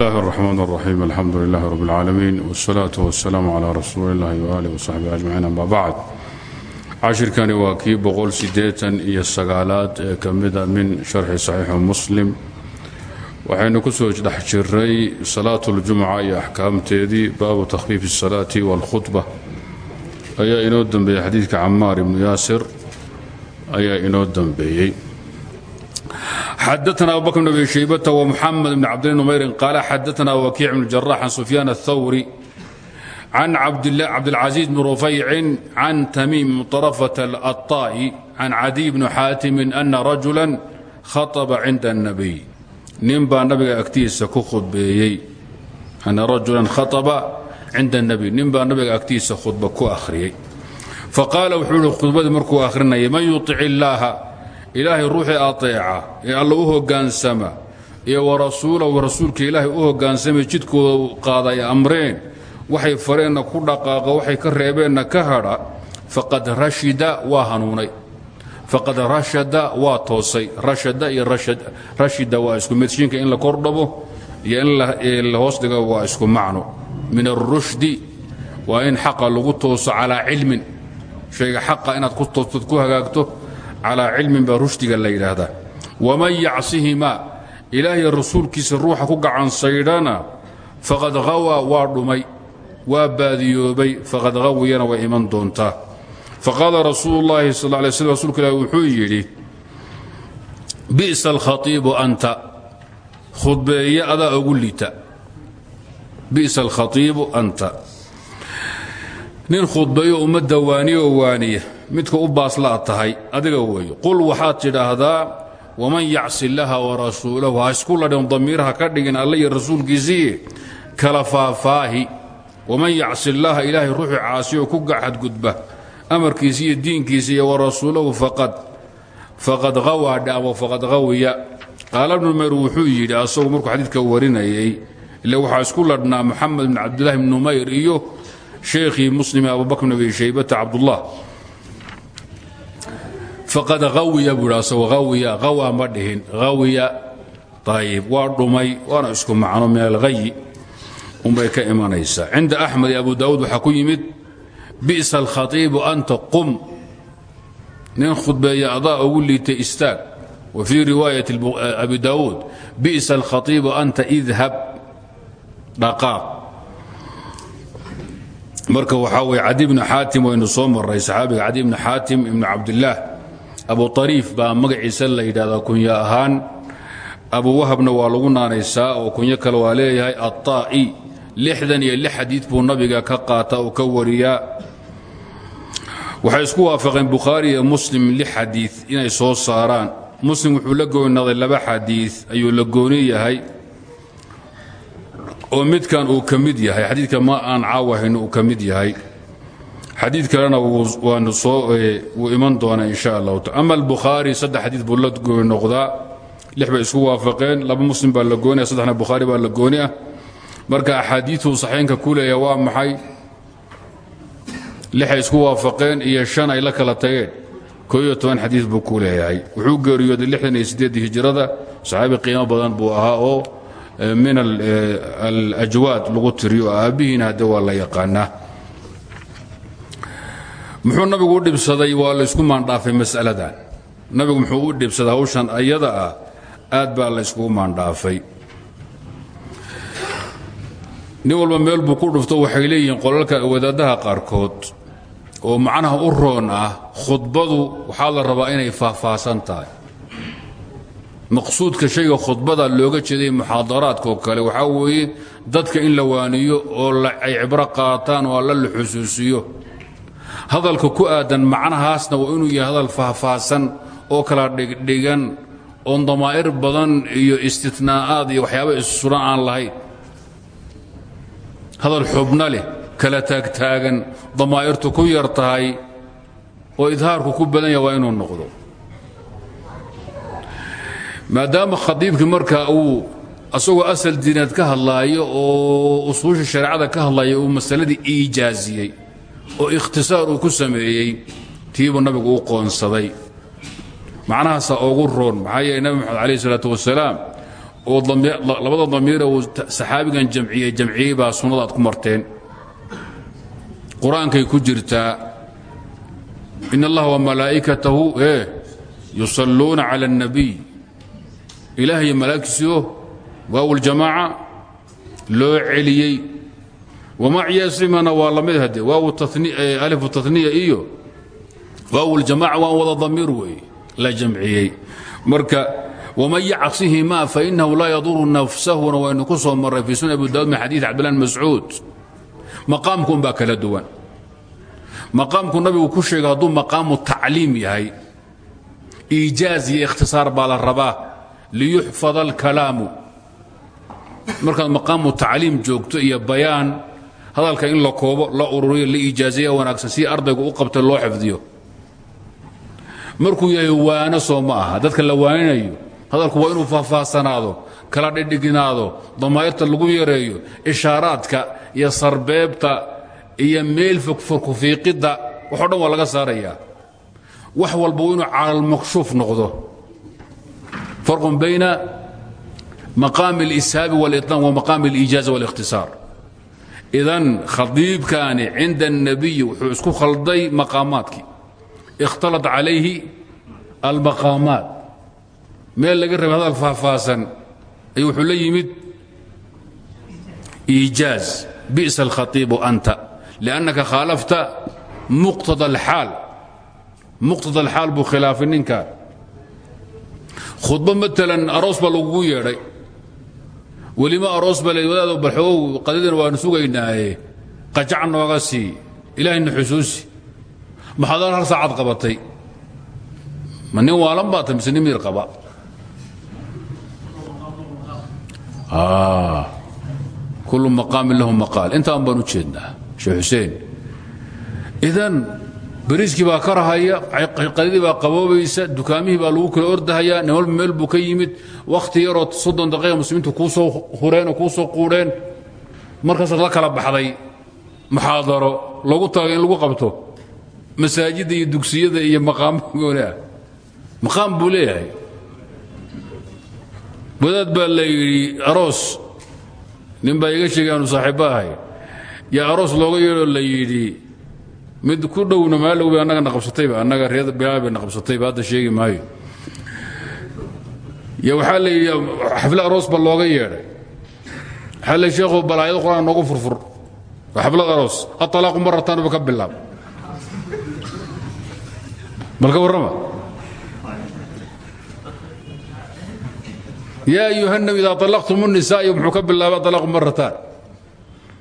الله الرحمن الرحيم الحمد لله رب العالمين والصلاة والسلام على رسول الله وآله وصحبه أجمعين أما بعد cashirkani waa kii boqol sideetan iyo sagaalaad ee ka mida min sharxi saxiixi muslim waxaynu ku soo dhex jiray salaat اljumca iyo axkaamteedii baabu takhfiif الsalaati wاlkhudba ayaa inoo dambeeyey xadiidka camaar ibnu yaasir ayaa inoo dambeeyey xadaثna abu bakr bn abi shaybata wmuxamed bn cabdillah numayrin qaala xadaثna wakiic bn jarax can sufyaan الthawri can cabdاlcaزiiz bn rufaycin can tamiim طarafة aلطaa'i can cadiy bni xaatimin ana rajula khaطba cinda الnabiy nin baa nabiga agtiisa ku khudbeeyey ana rajulan khaطba cinda الnabiy nin baa nabiga agtiisa khudba ku akhriyey faqaala wuxuu ihi khudbadii markuu akhrinayay man yuطic illaaha ilaahay ruuxii aطeeca ee alla u hogaansama iyo warasuulahu rasuulka ilaahay u hogaansamay jidkooda qaada ay amreen. Waxay fareenna ku dhaqaaqa waxay ka reebeenna ka hadha faqad rashida waa hanuunay. Faqad rashada waa toosay. Rashada iyo rashida waa isku midshiinka in la kordhabo iyo in la hoos dhigo waa isku macno. Min arushdi waa in xaqa lagu tooso calaa cilmin. Shayga xaqa inaad ku toostod ku hagaagto calaa cilmin baa rushdiga la yidhaahdaa. Waman yacsihimaa ilaahay rasuulkiisa ruuxa ku gacansaydhana faqad hawaa waa dhumay waa baadiyoobay faqad hawiyana way iman doontaa. Faqaala rasuulu llaahi sal lay slm rsulka ilahi wuxuu yidhi bi'sa alkhaiibu anta khudbeeye adaa ugu lita. Bi'sa alkhaiibu anta. Nin khudbeeyo ummadda waaniya oo waaniya midka u baasla ad tahay adiga weeye qul waxaad tidhaahdaa waman yacsi illaha warasuulahu ha isku ladhin damiirha ka dhigin alla iyo rasuulkiisii kala faafaahi waman yacsi illaaha ilaahay ruuxii caasiyo ku gaxadgudba amarkiisa iyo diinkiisa iyo warasuulahu faqad hawaa dhabo faqad hawiya qaala bnu numayr wuxuu yidhi asagu markuu xadiidka warinayay ile waxaa isku ladhnaa moxamed bn cabdillahi bn numayr iyo sheekhii muslime abubakr bn abi shaybata cabdullah faqad hawiya buu yidhi asagu hawiya hawaa ma dhihin hawiya ayib waa dhumay waana isku macno min alhayi unbay ka imanaysaa. Cinda axmed abu daawuud waxaa ku yimid bi'sa alkhaiibu anta qum nin khudbeeya adaa ugu liitay istaag. Wa fii riwaayati abi daawuud bi'sa alkhaiibu anta idhab. Dhaqaaq. Marka waxaa weye cadi bnu xaatim waynu soo maray saxaabiga cadi bnu xaatim ibnu abu ariif baa magaciisa la yidhahdaa kunya ahaan. Abu wahabna waa lagu naanaysaa oo kunyo kale waa leeyahay aلطaa'i lixdan iyo lix xadiid buu nabiga ka qaata oo ka wariyaa waxay isku waafaqeen bukhaari iyo muslim lix xadiid inay soo saaraan. Muslim wuxuu la goynaday laba xadiid ayuu la gooni yahay oo midkan uu ka mid yahay. Xadiidka ma aan caawahayno uu ka mid yahay xadiid kalena waanu soo wuu iman doonaa in sha allahu ta ama albukhaari saddex xadiid buu la gooni noqdaa lix bay isku waafaqeen laba muslim baa la gooniya saddexna bukhaari baa la gooni ah marka axaadiiuu saxiinka ku leeya waa maxay? Lixay isku waafaqeen iyo shan ay la kala tageen. Koo iyo toban xadiid buu ku leeyahay. Wuxuu geeriyooday lixdan iyo siddeeddii hijrada muxuu nabigu u dhibsaday waa laysku maandhaafay mas'aladan. Nabigu muxuu u dhibsaday hawshan ayada ah aad baa layskugu maandhaafay. Nin walba meel buu ku dhufto waxay leeyihiin qolalka wadaadaha qaarkood oo macnaha u roon ah khudbadu waxaa la rabaa inay faahfaahsan tahay. Maqsuudka shayga khudbada looga jeeday muxaadaraadkaoo kale waxaa weeye dadka in la waaniyo oo ay cibro qaataan oo alla la xusuusiyo hadalka ku aadan macnahaasna waa inuu yahay hadal faahfaahsan oo kala dhigdhigan oon damaa'ir badan iyo istinaa'aad iyo waxyaaba issuran aan lahayn. Hadal xubno leh kala taagtaagan damaa'irtu ku yar tahay oo idhaarku ku badan yaha waa inuu noqdo. Maadaama khadiibkii marka uu asagoo asal diineed ka hadlaayo oo usuusha shareecada ka hadlaya uu masaladii iijaaziyey oo ikhtisaar uu ku sameeyey tiibuu nabigu u qoonsaday. Macnahaasaa ugu roon maxaa yeele nebi moxamed calayh isalaatu wasalaam oo labada damiira uu saxaabigan jamciyey jamciyey baa sunnada ku marteen. Qur'aankay ku jirtaa in allaha wamalaa'ikatahu e yusalluuna cala اnnabiy ilaah iyo malaa'igtiisiyo waawuljamaaca loo celiyey wamacyasimana waa la mid hade waaw alifu taniya iyo waawuljamaca waan wada damiir weeye la jamciyey marka wman yacsihimaa fainahu laa yaduru nafsahuna waynu ku soo marray fii sunan abu daud min xadiid cabdillah bn mascuud maqaamkuun baa kala duwan maqaamku nabigu ku sheegay hadduu maqaamu tacliim yahay iijaaz iyo ikhtisaar baa la rabaa liyuxfada alkalaamu markaad maqaamu tacliim joogto iyo bayaan hadalka in la koobo la ururiyo la iijaazeeya wanaagsan si ardaygu u qabta loo xifdiyo markuu yahay waano soo ma aha dadka la waaninayo hadalku waa inuu faahfaahsanaado kala dhidhignaado damaa'irta lagu yareeyo ishaaraadka iyo sarbeebta iyo meel fogforkufiiqidda waxo dhan waa laga saarayaa wax walba inuu calalmakshuuf noqdo farqun bayna maqaami اlishaabi wاliطlaam wa maqaami اliijaaza wاlikhtisaar idan khadiibkaani cinda الnabiyi wuxuu isku khalday maqaamaadkii. Ikhtalat calayhi almaqaamaat meel laga rabay hadal faahfaahsan ayuu wuxuu la yimid iijaaz bi'sa alkhatiibu anta liannaka khaalafta muqtada alxaal. Muqtada alxaal buu khilaafay ninkan khudbo maalan aroos baa lagugu yeedhay welima aroos la wadaado baxogow qadadina waanu sugaynaaye. Qajac nooga sii ilaahayna xusuusi. Maxaad hal saacad qabatay? Ma nin waalan baa ta mise nin miir qaba? Kullu maqaamin lahu maqaal. Intaan baan u jeednaa sheekh xuseen. Idan bariiskii baa ka rahaya qadadii baa qaboobaysa dukaamihii baa lagu kala ordahayaa nin walba meel buu ka yimid wakhti yaroo soddon daqiiqa muslimiintu kuu soo hureen oo kuu soo quudheen markaasaad la kala baxday. Muxaadaro loogu taagay in lagu qabto. Masaajidda iyo dugsiyada iyo maqaamo gooni ah maqaam buu leeyahay. Wadaad baa la yidhi aroos iga sheegay aanu saaxiibba ahay yaa aroos looga yeedhoo la mid ku dhowna maalowe annagana qabsatayba annaga reer bilaabana qabsatayba hadda sheegi maayo. Yo waxaa la yidhi xaflad aroos ba looga yeedhay. Waxaa la sheekhu balaayado qur'aan noogu furfur. Waa xaflad aroos aalaaqu marataanba ka bilaab balka warrama? Yaa ayuhannabi idaa alaqtum الnisaa iyo muxuu ka bilaabay aalaaqu marataan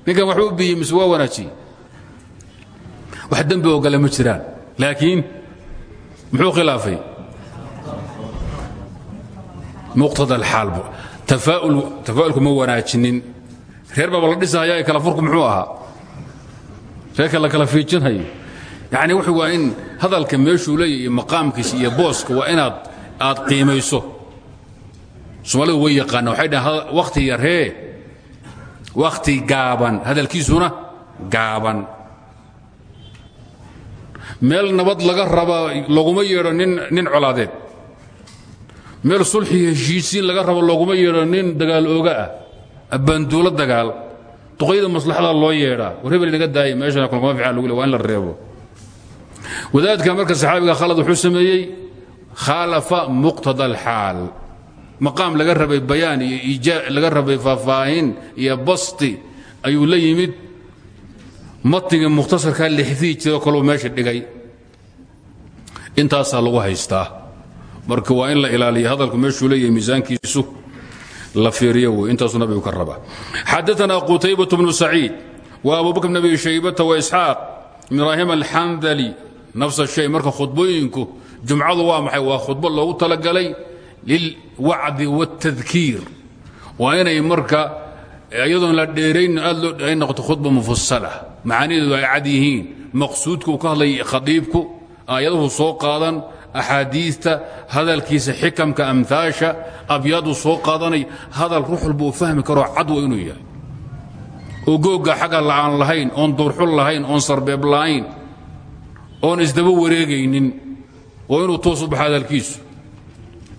ninkan waxuu biyey mise waa wanaajiyey wax dembi oo gale ma jiraan. Laakiin muxuu khilaafay? Muqtada alxaal tafaa'ulku ma wanaajinin. Reer baaba la dhisahaya ee kala furku muxuu ahaa? Reerka la kala fiijinhayo yacni wuxuu waa in hadalka meeshuu leeyahy iyo maqaamkiisa iyo booska waa inaad aad qiimayso. Soomaalidu way yaqaana waxay dhahaan wakhti yaree wakhti gaaban. Hadalkiisuna gaaban meel nabad laga raba looguma yeedho nin colaadeed. Meel sulxi heshiisiin laga rabo looguma yeedho nin dagaal ooga ah abbaanduulo dagaal. Duqyada maslaxada loo yeedhaa war hebel inaga daaya meeshana kulkama fiican lagu le la reebo. Wadaadka marka saxaabiga khalad wuxuu sameeyey khaalafa muqtada alxaal maqaam laga rabay bayaan iyo iijaa laga rabay faahfaahin iyo basti ayuu la yimid matnigii mukhtasarkaa lixdii jiro kaluu meesha dhigay. Intaasaa lagu haystaa. Marka waa in la ilaaliya hadalku meeshuu leeyahay miisaankiisu la fiiriyo wey intaasuu nabigu ka rabaa. Xadaanaa qutaybatu bnu wa abu bakr bn abi shaybata wa isxaaq ibraahim alxandali nafsa shay. Marka khudbooyinku jumcadu waa maxay? Waa khudbo loogu talagalay lilwacdi waاtadkiir waa inay marka iyadoon la dheerayn aad loo ay noqoto khudba mufasala macaanideedu ay cad yihiin. Maqsuudka uu ka hadlay khadiibku aayaduhu soo qaadan axaadiista hadalkiisa xikamka amhaasha abyaadu soo qaadanay hadal ruux walba fahmi karoo cad wa inuu yahay. Oo googga xagga la'aan lahayn oon duurxul lahayn oon sarbeeb lahayn oon isdaba wareegaynin oo inuu toos u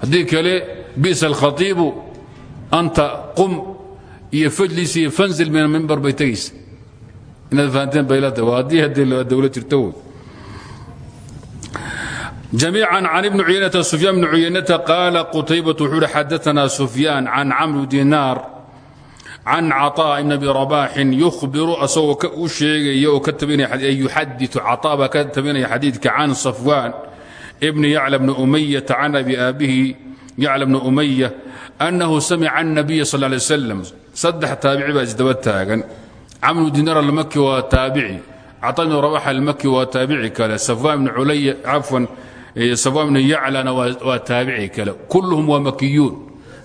haddii kale bi'sa alkhatiibu anta qum iyo fajlis iyo fanzil min inaad fahanteen baylata waa haddii haddii dawlad jirto wey جميعا عن ابن عيينة سفيان بن عيينة قال قتيبة وحول حدثنا سفيان عن عمرو دينار عن عطاء بن ابي رباح يخبر اسو شيغي كتبين يحدث عطاء كتبين حديثك عن صفوان ابن يعلى بن اميه عن ابي ابيه يعلى بن اميه انه سمع النبي صلى الله عليه camr dinar almaki waa taabici. cataa bn rabax almaki waa taabici kale. safwan afan safwan bn yaclana waa taabici kale. kulluhum waa makiyuun.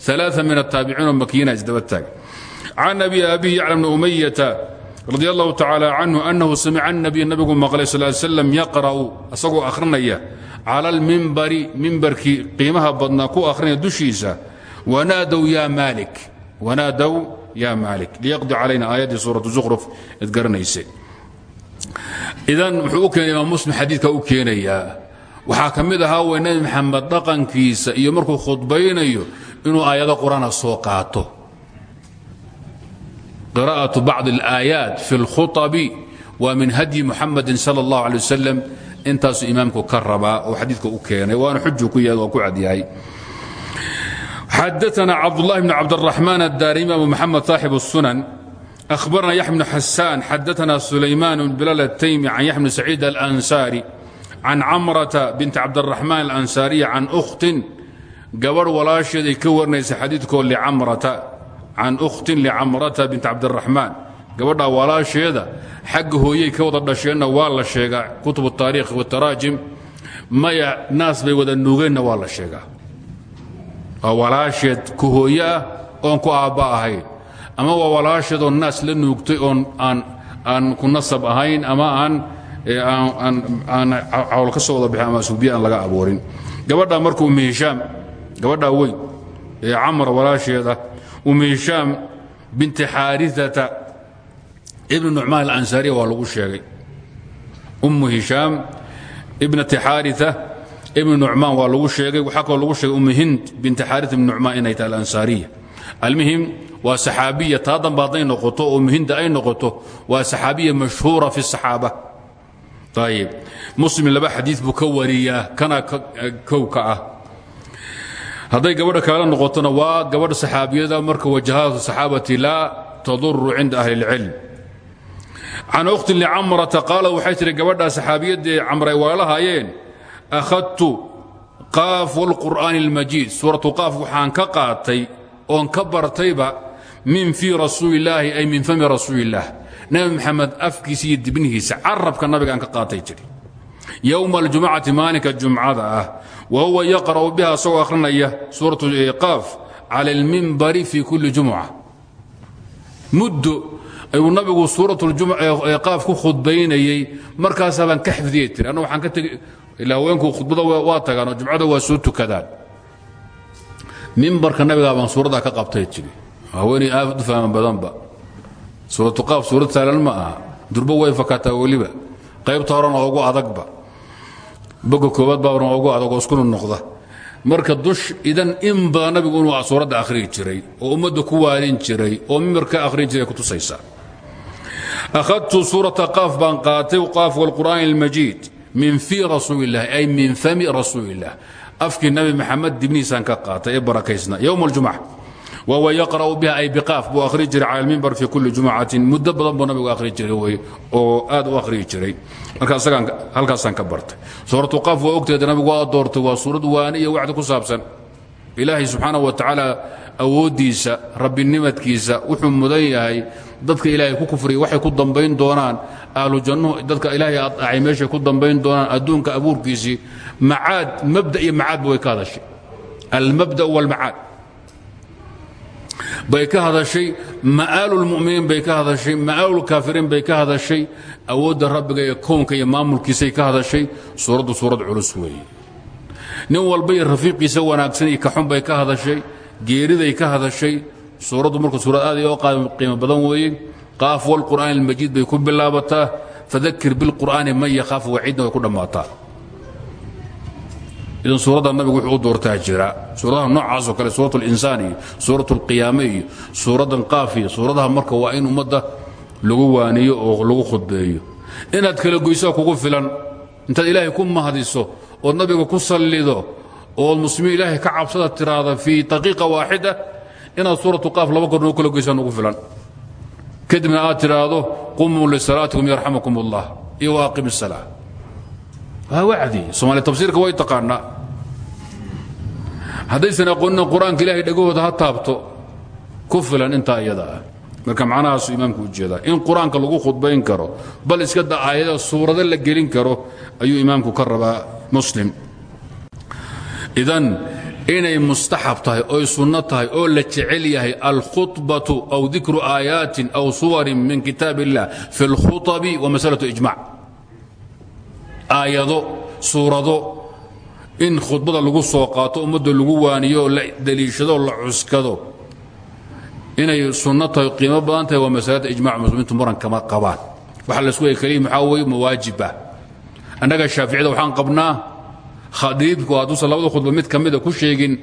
aa min ataabiciin oo makiyina isdaba taag can abi abi yacla bni umayata radi allahu tacaala canhu annahu samica anabiy nabigu maqlay sal slam yaqra'u asagoo akhrinaya cala almimbari mimbarkii qiimaha badnaa ku akhrinaya dushiisa wanaadow yaa maalik. Wanaadow ya maali liyadi alayna aayaddii suuratu zukhruf id garanayse idan muxuu u keenaya imaam muslim xadiidka u keenayaa waxaa ka mid ahaa wey nebi maxamed dhaqankiisa iyo markuu khudbaynayo inuu aayado qur'aana soo qaato. Qira'atu bacdi alaayaat fi اlkhutabi waa min hadyi muxamadin sala اllah alay wasalam imaamku ka oo xadiidka u keenay waana xujuu ku yahay ku cadyahay بن عبد الرحمن الدارمي أبو محمد صاحب السنن أخبرنا يحيى بن حسان حدثنا سليمان بن بلال التيمي عن يحيى بن سعيد الأنصاري عن عمرة بنت عبد الرحمن الأنصارية عن أخت قبر ولا شيء كورنيس حديثك لعمرة can ukhtin licamrata bint cabdiraxmaan gabadha walaasheeda xagga hooyey ka wada dhasheenna waa la sheegaa kutub taariikh wataraajim maya naas bay wada nuugeenna waa la sheegaa walaaheed ku hooye ah oon ku aabba ahayn ama waa walaasheedoo naas la nuugtay oon aan ku nasab ahayn ama aan cawl ka soo wada bixin ama suubiya laga aboorin. Gabadha marka umu hishaam gabadhaa weyn ee camra walaasheeda umu hishaam binti xaariata ibn nucmaan alansaariya waa lagu sheegay. Ummu hishaam ibnati xaaria ibn nucmaan waa lagu sheegay waxaa kaloo lagu sheegay umu hind binta xaarit ibn nucmaan inay tahay alansaariya. Almuhim waa saxaabiya taa damba hadday noqoto oo ay noqoto waa saxaabiya mashhuura fi saxaaba. Ayib muslim laba xadiid buu kana kowka ah. Hadday gabadha kaala noqotona waa gabadh saxaabiyada marka wajahaatu saxaabati laa taduru cinda ahli اlcilm can ukhti licamrata qaala waxay tihi gabadhaa saxaabiyadee camra ay walaalahaayeen akhadtu qaafu alqur'aani almajiid suuratu qaaf waxaan ka qaatay oon ka bartayba min fii rasuulillaahi ay min fami rasuuliillaah nabi maxamed afkiisa iyo dibnihiisa carabka nabigaan ka qaatay tidhi yowma aljumcati maalinka jumcada ah wa huwa yaqra'u biha isagoo akhrinaya suuratu qaaf cala almimbari fii kulli jumuca muddo ayuu nabigu suuratulqaaf ku khudbaynayey markaasaa baan ka xifdiyey tiri anna waxaan ka tegi ila haweenku khudbada waa tagaan jumcada waa soo tukadaan. Mimbarka nabigaa baan suuraddaa ka qabtay jiri. Haweenay aad u fahma badanba. Suuratuqaaf suurad saalan ma aha. Durbo way fakataa weliba. Qaybta horena ugu adagba. Boga koobaad baana ugu adag oo iskuna noqda. Marka dush idan in badan nabigu inuu suuradda akhriyi jiray oo ummadda ku waalin jiray oo mimbar ka akhrin jiray kutusaysaa akhadtu suurata qaaf baan qaatay qaaf walqur'aani almajiid min fii rasuulilahi ay min fami rasuulilah afkii nabi maxamed dibnihiisaan ka qaatay ee barakaysna ym juma wahuwa yara'u biha ay biaaf buu ahri jiray cala mimbar fi kulli jumcatin muddo badan buu nabigu ahri jiray oo aad u ahriyi jiray. Markahalkaasaan ka bartay. Suuratu qaaf waa ogteeda nabigu waa doortay waa suurad waani iyo wacdi ku saabsan. Ilaahay subxaana wa tacaala awooddiisa rabbinimadkiisa wuxuu mudan yahay dadka ilaahay ku kufriya waxay ku dambayn doonaan ahlu jannuhu dadka ilaahay adacay meeshay ku dambayn doonaan adduunka abuurkiisii macaad mabda iyo macaadba way ka hadashay. Almabda walmacaad. Bay ka hadashay ma'aalulmuminiin bay ka hadashay ma'aalulkaafiriin bay ka hadashay awoodda rabbiga ee kownka iyo maamulkiisay ka hadashay suuraddu suurad culus weeye. Nin walba iyo rafiiqiisa wanaagsan iyo kaxun bay ka hadashay geeriday ka hadashay. Suuraddu marka suurad aad iyo qiimo badan weeye. Qaaf walqur'aan almajiid bay ku bilaabataa fadakir bilqur'aani man yakhaafu waciidna ku dhammaataa idan suuradda nabigu wuxuu u doortaa jira. Suuradaha noocaasoo kale suurat linsaan iyo suurat lqiyaame iyo suuradaha marka waa in ummadda lagu waaniyo oo lagu khudbeeyo. Inaad kala goysaa kugu filan. Intaad ilaahay ku mahdiso ood nabiga ku sallido ood muslimiin ilaahay ka cabsada tiraada fii daqiiqa waaxida inaad suuratu qaaf laba goor noo kala goysaan ugu filan. Kadibna aad tidhaahdo qumuu lisalaatikum yarxamakum ullah iyo waaqim الsalaa waa wacdi. Soomaali tafsiirka way taqaanaa. Haddaysan aqoonina qur'aanka ilahay dhegahooda ha taabto ku filan intaa iyada ah. Marka macnahaasu imaamku u jeedaa in qur'aanka lagu khudbayn karo bal iska da idan inay mustaxab tahay oy sunno tahay oo la jecel yahay alkhubatu aw dikru aayaatin aw suwarin min kitaab illah fi اlkhuطabi wa masalatu ijmac aayado suurado in khudbada lagu soo qaato ummadda lagu waaniyo la daliishado la cuskado inay sunno tahay qiimo badan tahay waa masalada ijmac muslimiintu muran kama qabaan. Waxa la isku hay keliya maxaa weeye mawaajiba. Annaga shaaficida waxaan qabnaa khadiibku hadduusan labada khudba mid ka mida ku sheegin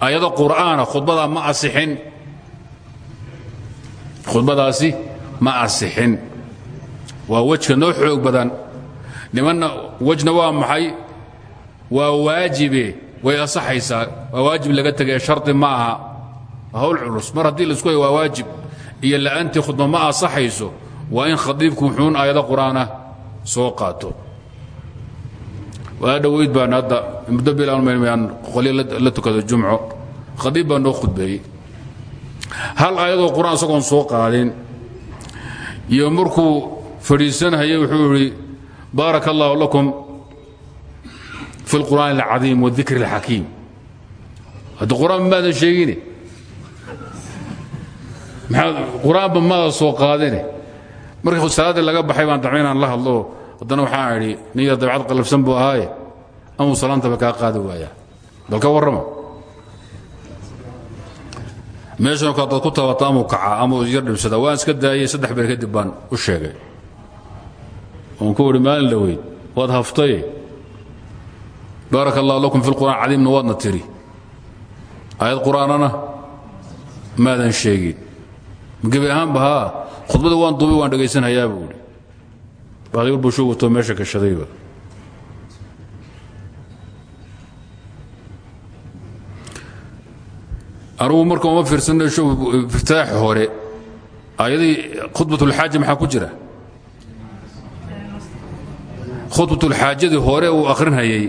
ayado qur'aana khudbadaa ma asixin. Khudbadaasi ma asixin. Waa wejka noo xoog badan. Nimanna wejna waa maxay? Waa waajibe way asaxaysaa. Waa waajib laga tegaya shardi ma aha. Hawl culus. Mar haddii la isku hay waa waajib. Iyo la'aantii khudba ma asaxayso waa in khadiibku wuxuun aayado qur'aana soo qaato waa dhowayd baan hadda muddo bilaan qolyo la tukado jumco khadiib baa noo khudbeeyey hal aayadoo qur-aan isagoon soo qaadin iyo markuu fadhiisanhayay wuxuu idhi baaraka allahu lakum fi اlqur'aan اlcadiim wاdikr اlxakiim haddi qur-aan maadan sheegine qur-aanba maadan soo qaadine markii salaaddii laga baxay baan dacma inaan la hadlo haddana waxaan idhi nin yar dabcad qallafsan buu ahaaye? Amuu salaantaba kaa qaadi waayaa bal ka warrama meeshan ka dad ku tabato amuu kacaa amuu yar dhibsada waan iska daayey saddex beer kadib baan u sheegay. Oon ku idhi maalin dhaweyd waad haftaye baaraka allahu lakum fi lqur'aan cadiimna waadna tiri. Aayad qur'aanana maadan sheegin. Gebi ahaanba haa? Khudbada waan duubay waan dhegaysanhayaa buu idhi baaqi bushuu wato meesha gashadayba anugu marka uma fiirsanay iftitaaxi hore ayadii khudbatulxaaja maxaa ku jira khudbatulxaajadii hore uu akhrinhayay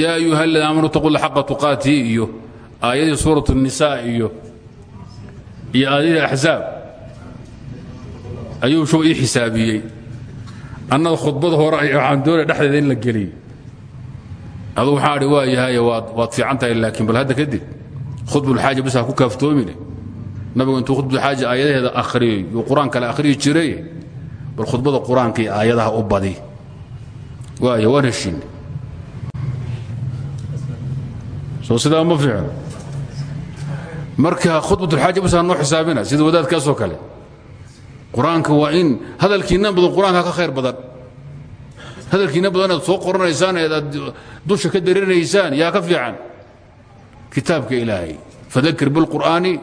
yaa ayuha aladiina aamanu taqu la xaqa tuqaatii iyo aayadii suurat الnisaa iyo iyo aayadii axzaab ayuu shuu ii xisaabiyey. Annaga khudbada hore waxaan doonaya dhexdeeda in la geliyo adu waxaan idhi waa yahaye waad fiican tahay laakiin bal hadda kadib khudbulxaaja bis ha ku kaaftoomine. Nabigu intuu khudbulxaaja aayadaheeda akhriyey yuu qur'aan kale akhriyi jiray bal khudbada qur'aanka iyo aayadaha u badi. Waaya waan heshiinay soo sidaa ma fiicno marka khudbatulxaaja bis ha noo xisaabina sida wadaadkaasoo kale qur'aanka waa in hadalkiinna badan qur'aanka ka khayr badan. Hadalkiinna badan aad soo qoranaysaan eed dusha ka darinaysaan yaa ka fiican. Kitaabka ilaahay fadakir bilqur'aani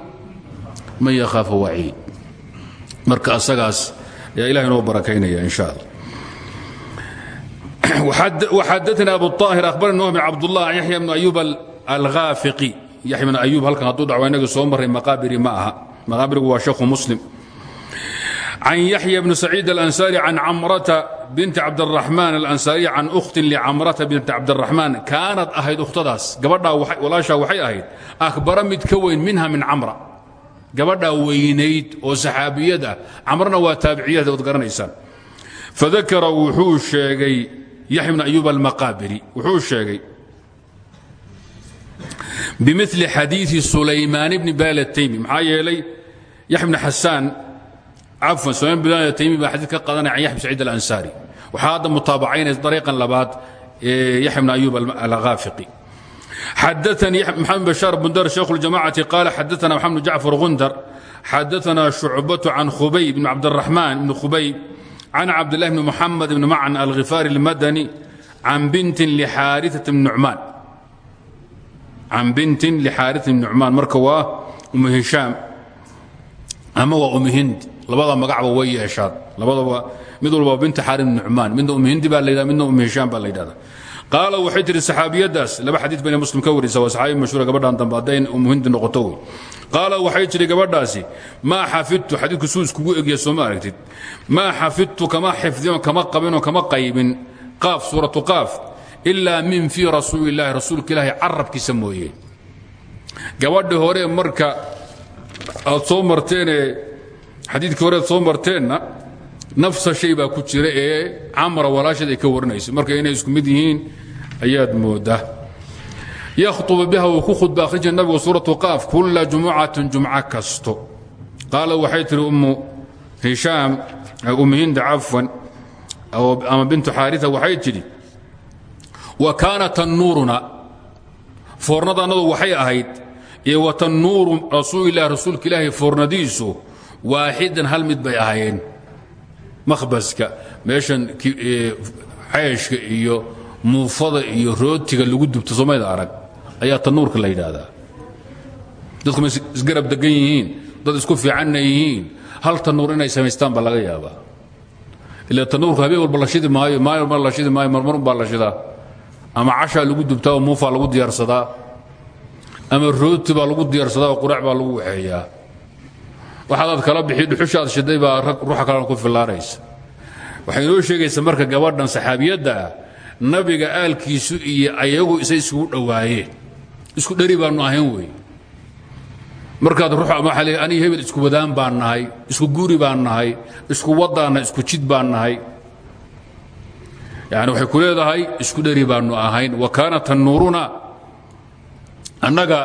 man yakhaafa waciid marka asagaas ayaa ilahay noo barakaynaya in allah. Xadana abu aahir abarani nuh bn cabdullah an yaxya bn ayuub alaafiqi yaxya bn ayuub halkan hadduu dhaco inagii soo marray maqaabiri ma aha. Maqaabirigu waa shaekhu can yaxya bni saciid alansaari can camrata binti cabdiraxmaan alansaariya can ukhtin licamrata binti cabdiraxmaan kaanad ahayd ukhtadaas gabadhaa walaashaa waxay ahayd ahbara mid ka weyn minha min camra gabadhaa weynayd oo saxaabiyad ah camrana waa taabiciyada waad garanaysaan fadakara wuxuu sheegay yaxya bn ayuub almaqaabiri wuxuu sheegay bimili xadiii sulaymaan bni baalataymi maxaa yeelay yaxya bni xasaan cafwan suman bn taymi baa xadiid ka qaadanaya an yaxya saciid alansaari. Waxaa hadda mutaabacaynaysa dariiqan labaad yaxya bn ayuub alghaafiqi xadaanii maxamed bashaar bundar shaykhu اljamacati qaala xadaana maxamed jacfar gundar xadaana shucbatu can khubay bn cabdiraxmaan bni khubay can cabdillahi bni muxamed bni macan alhifaari اlmadani can bintin lxaariat bni nucmaan can bintin lxaaria bni nucmaan marka waa umu hishaam ama waa umu hindi labada magacba way yeeshaan labadaba mid walba binti xaari bni nucmaan midna umu hindi baa la yidhahda midna umu hishaam baa la yidhahda qaala waxay tihi saxaabiyadaas laba xadiid bayna muslim ka warisa waa saxaabi mashhuura gabadhan dambe hadday umu hindi noqoto wey qaala waxay tidhi gabadhaasi maa xafidtu xadiidku suu iskugu egya sooma aragtid. Maa xafidtu kama xifdinoo kama qabinoo kama qaybin qaaf suuratu qaaf ilaa min fii rasuulillahi rasuulka ilaahi carabkiisa mooye. Gabadhi hore marka aad soo marteenee xadiidkii hore aad soo marteenna nafsa shay baa ku jira ee camra walaasheed ay ka warinayso. Marka inay isku mid yihiin ayaad moodaa yakhطubu biha wuu ku khudba akhrija nabigu suuratu qaaf kulla jumucatin kasto. Qaala waxay tihi ummu hishaam ummu hinda cafwan ama bintu xaaria waxay tidhi wa kaana tannuuruna foornadannadu waxay ahayd iyo wa tannuuru rasuulilah rasuulka ilaahi waaxidan hal mid bay ahaayeen. Makhbaska meeshan xeeshka iyo muufada iyo rootiga lagu dubto somayda arag ayaa tanuurka la yidhaahdaa. Dadku ma isgarab degan yihiin dad isku fiicanna hal tanuur inay samaystaan baa laga yaabaa. Ila tanuurku habeen walba la shidi maayo maalin maayo marmar baa ama cashaa lagu dubtaa oo muufaa lagu diyaarsadaa ama rooti baa lagu diyaarsadaa oo quraac baa lagu waxeeyaa waxaadaad kala bixi dhuxushaad shiday baa ruuxa kalena ku fillaanaysa waxay inoo sheegaysaa marka gabadhan saxaabiyadda ah nabiga aalkiisu iyo ayagu isay isugu dhowaayeen isku dheri baannu ahayn wey markaad ruux waxaa leeyahay aniga hebel isku wadaan baan nahay isku guri baan nahay isku waddaanna isku jid baan nahay. Yani waxay ku leedahay isku dheri baannu ahayn. Wa kaana tannuuruna annaga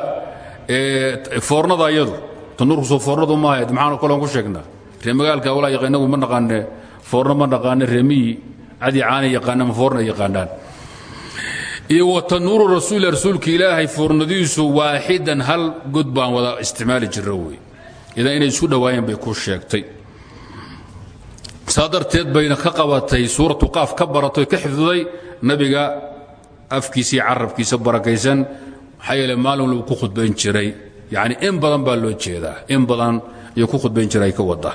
foornada iyadu tanuurku soo foornadu maahayd maxaanu kaloon ku sheegnaa. Ree magaalka walaa yaqa inagu ma naqaane foorno ma naqaane reemiyi cadi caana yaqaana ma foorna yaqaanaan. Iyo wa rasuuli rasuulka ilaahay foornadiisu waaxidan hal god wada isticmaali wey. Idan inay isku dhowaayeen bay ku sheegtay. Saa bayna ka qabatay suuratu qaaf ka baratay ka xifdiday nabiga afkiisa iyo carabkiisa barakaysan maxaa yeele maalin ku khudbayn jiray yani in badan baa loo jeedaa in badan ayuu ku khudbayn jiray ka wada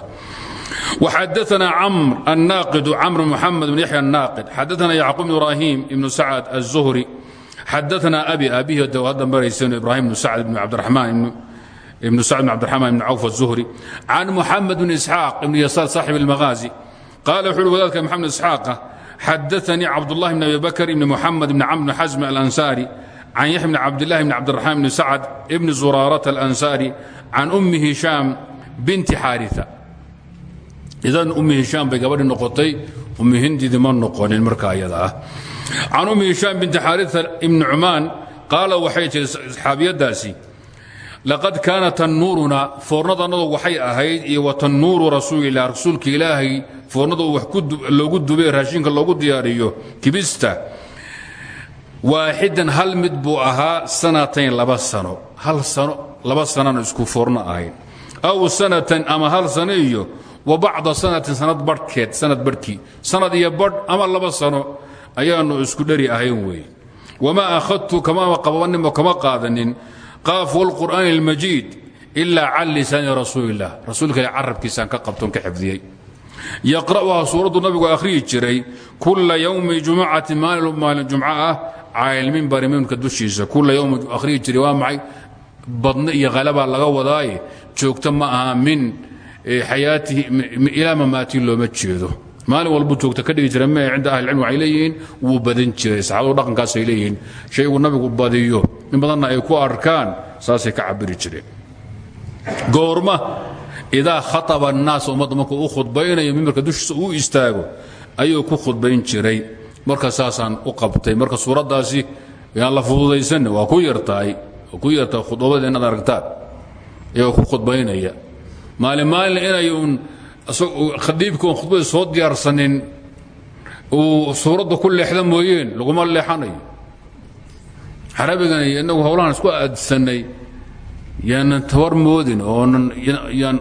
وxadثna cmr الناaqد cmr محamed بن yaحyى الناaqد xadثna yعقوب بن إbrahيم بن سacد الزهري xadثna أbي abihi hadda maraysan ibrahim بن sacد بن cabdالرحman بن sacد بن cabdالرحman بن cawف الزهري عن محamed بن إسحاaq بن يسار صاحب المغازي قال وxu uhi wadaadka محamed إسحاaq xadثnii cabdاللahi بن أبي بكر بن محamed بن cمر بن xزم الأنsاري can yaxya bn cabdillahi bn cabdiraxmaan bni sacad ibni zuraarata alansaari can ummi hishaam binti xaaria idan ummi hishaam bay gabadhi noqotay ummi hindidi ma noqonin marka ayada ah can ummi hishaam binti xaaria ibni cumaan qaala waxay tiri saxaabiyadaasi laqad kaana tannuuruna foornadanadu waxay ahayd iyo wa tannuuru rasuulilah rasuulka ilaahay foornada loogu dube raashinka loogu diyaariyo kibista waaxidan hal mid buu ahaa sanatayn laba sano. Hal sano laba sanana isku foorno ahayd aw sanatan ama hal sano iyo wa bacda sanatin sanad barhkeed sanad barhkii. Sanad iyo badh ama laba sano ayaannu isku dheri ahayn weeye wamaa akhadtu kama qabaninmo kama qaadanin. Qaaf wlqur'aani اlmajiid ilaa can lisaani rasuulilah rasuulka ila carabkiisaan ka qabtoon ka xifdiyey. Yaqra'uhaa suuraddu nabigu akhriyi jiray kula yowmi jumucati maalin jumco ah caailminbari mimka dushiisa. Kulla yowma akhrihi jiri waa maxay? Badno iyo halabaa laga wadaaye joogto ma aha min eh, xayaatihi ilaa mamaatii looma jeedo. Maalin walbuu joogto ka dhigi jira mee cinda ahlicilm waxay leeyihiin wuu badan jiray. Saxaabadu dhaqankaasay leeyihiin shaygu nabigu badiyo. In badanna ay ku arkaan saasay ka cabiri jireen. Goorma idaa khaaba annaas ummadda markuu u khudbaynayo mimbarka dushiisa uu istaago ayuu ku khudbayn jiray marka saasaan u qabtay. Marka suuraddaasi yaan la fududaysanne waa ku yartahay ku yartahay khudbada inaad aragtaan iyagoo ku khudbaynaya. Maalin maalin inay uun khudbada soo diyaarsanin uu suuradda ku leexda mooyeen laguma leexanayo. Carabigan iyo innagu howlahan isku aadsanay yaanan tabar moodin oonan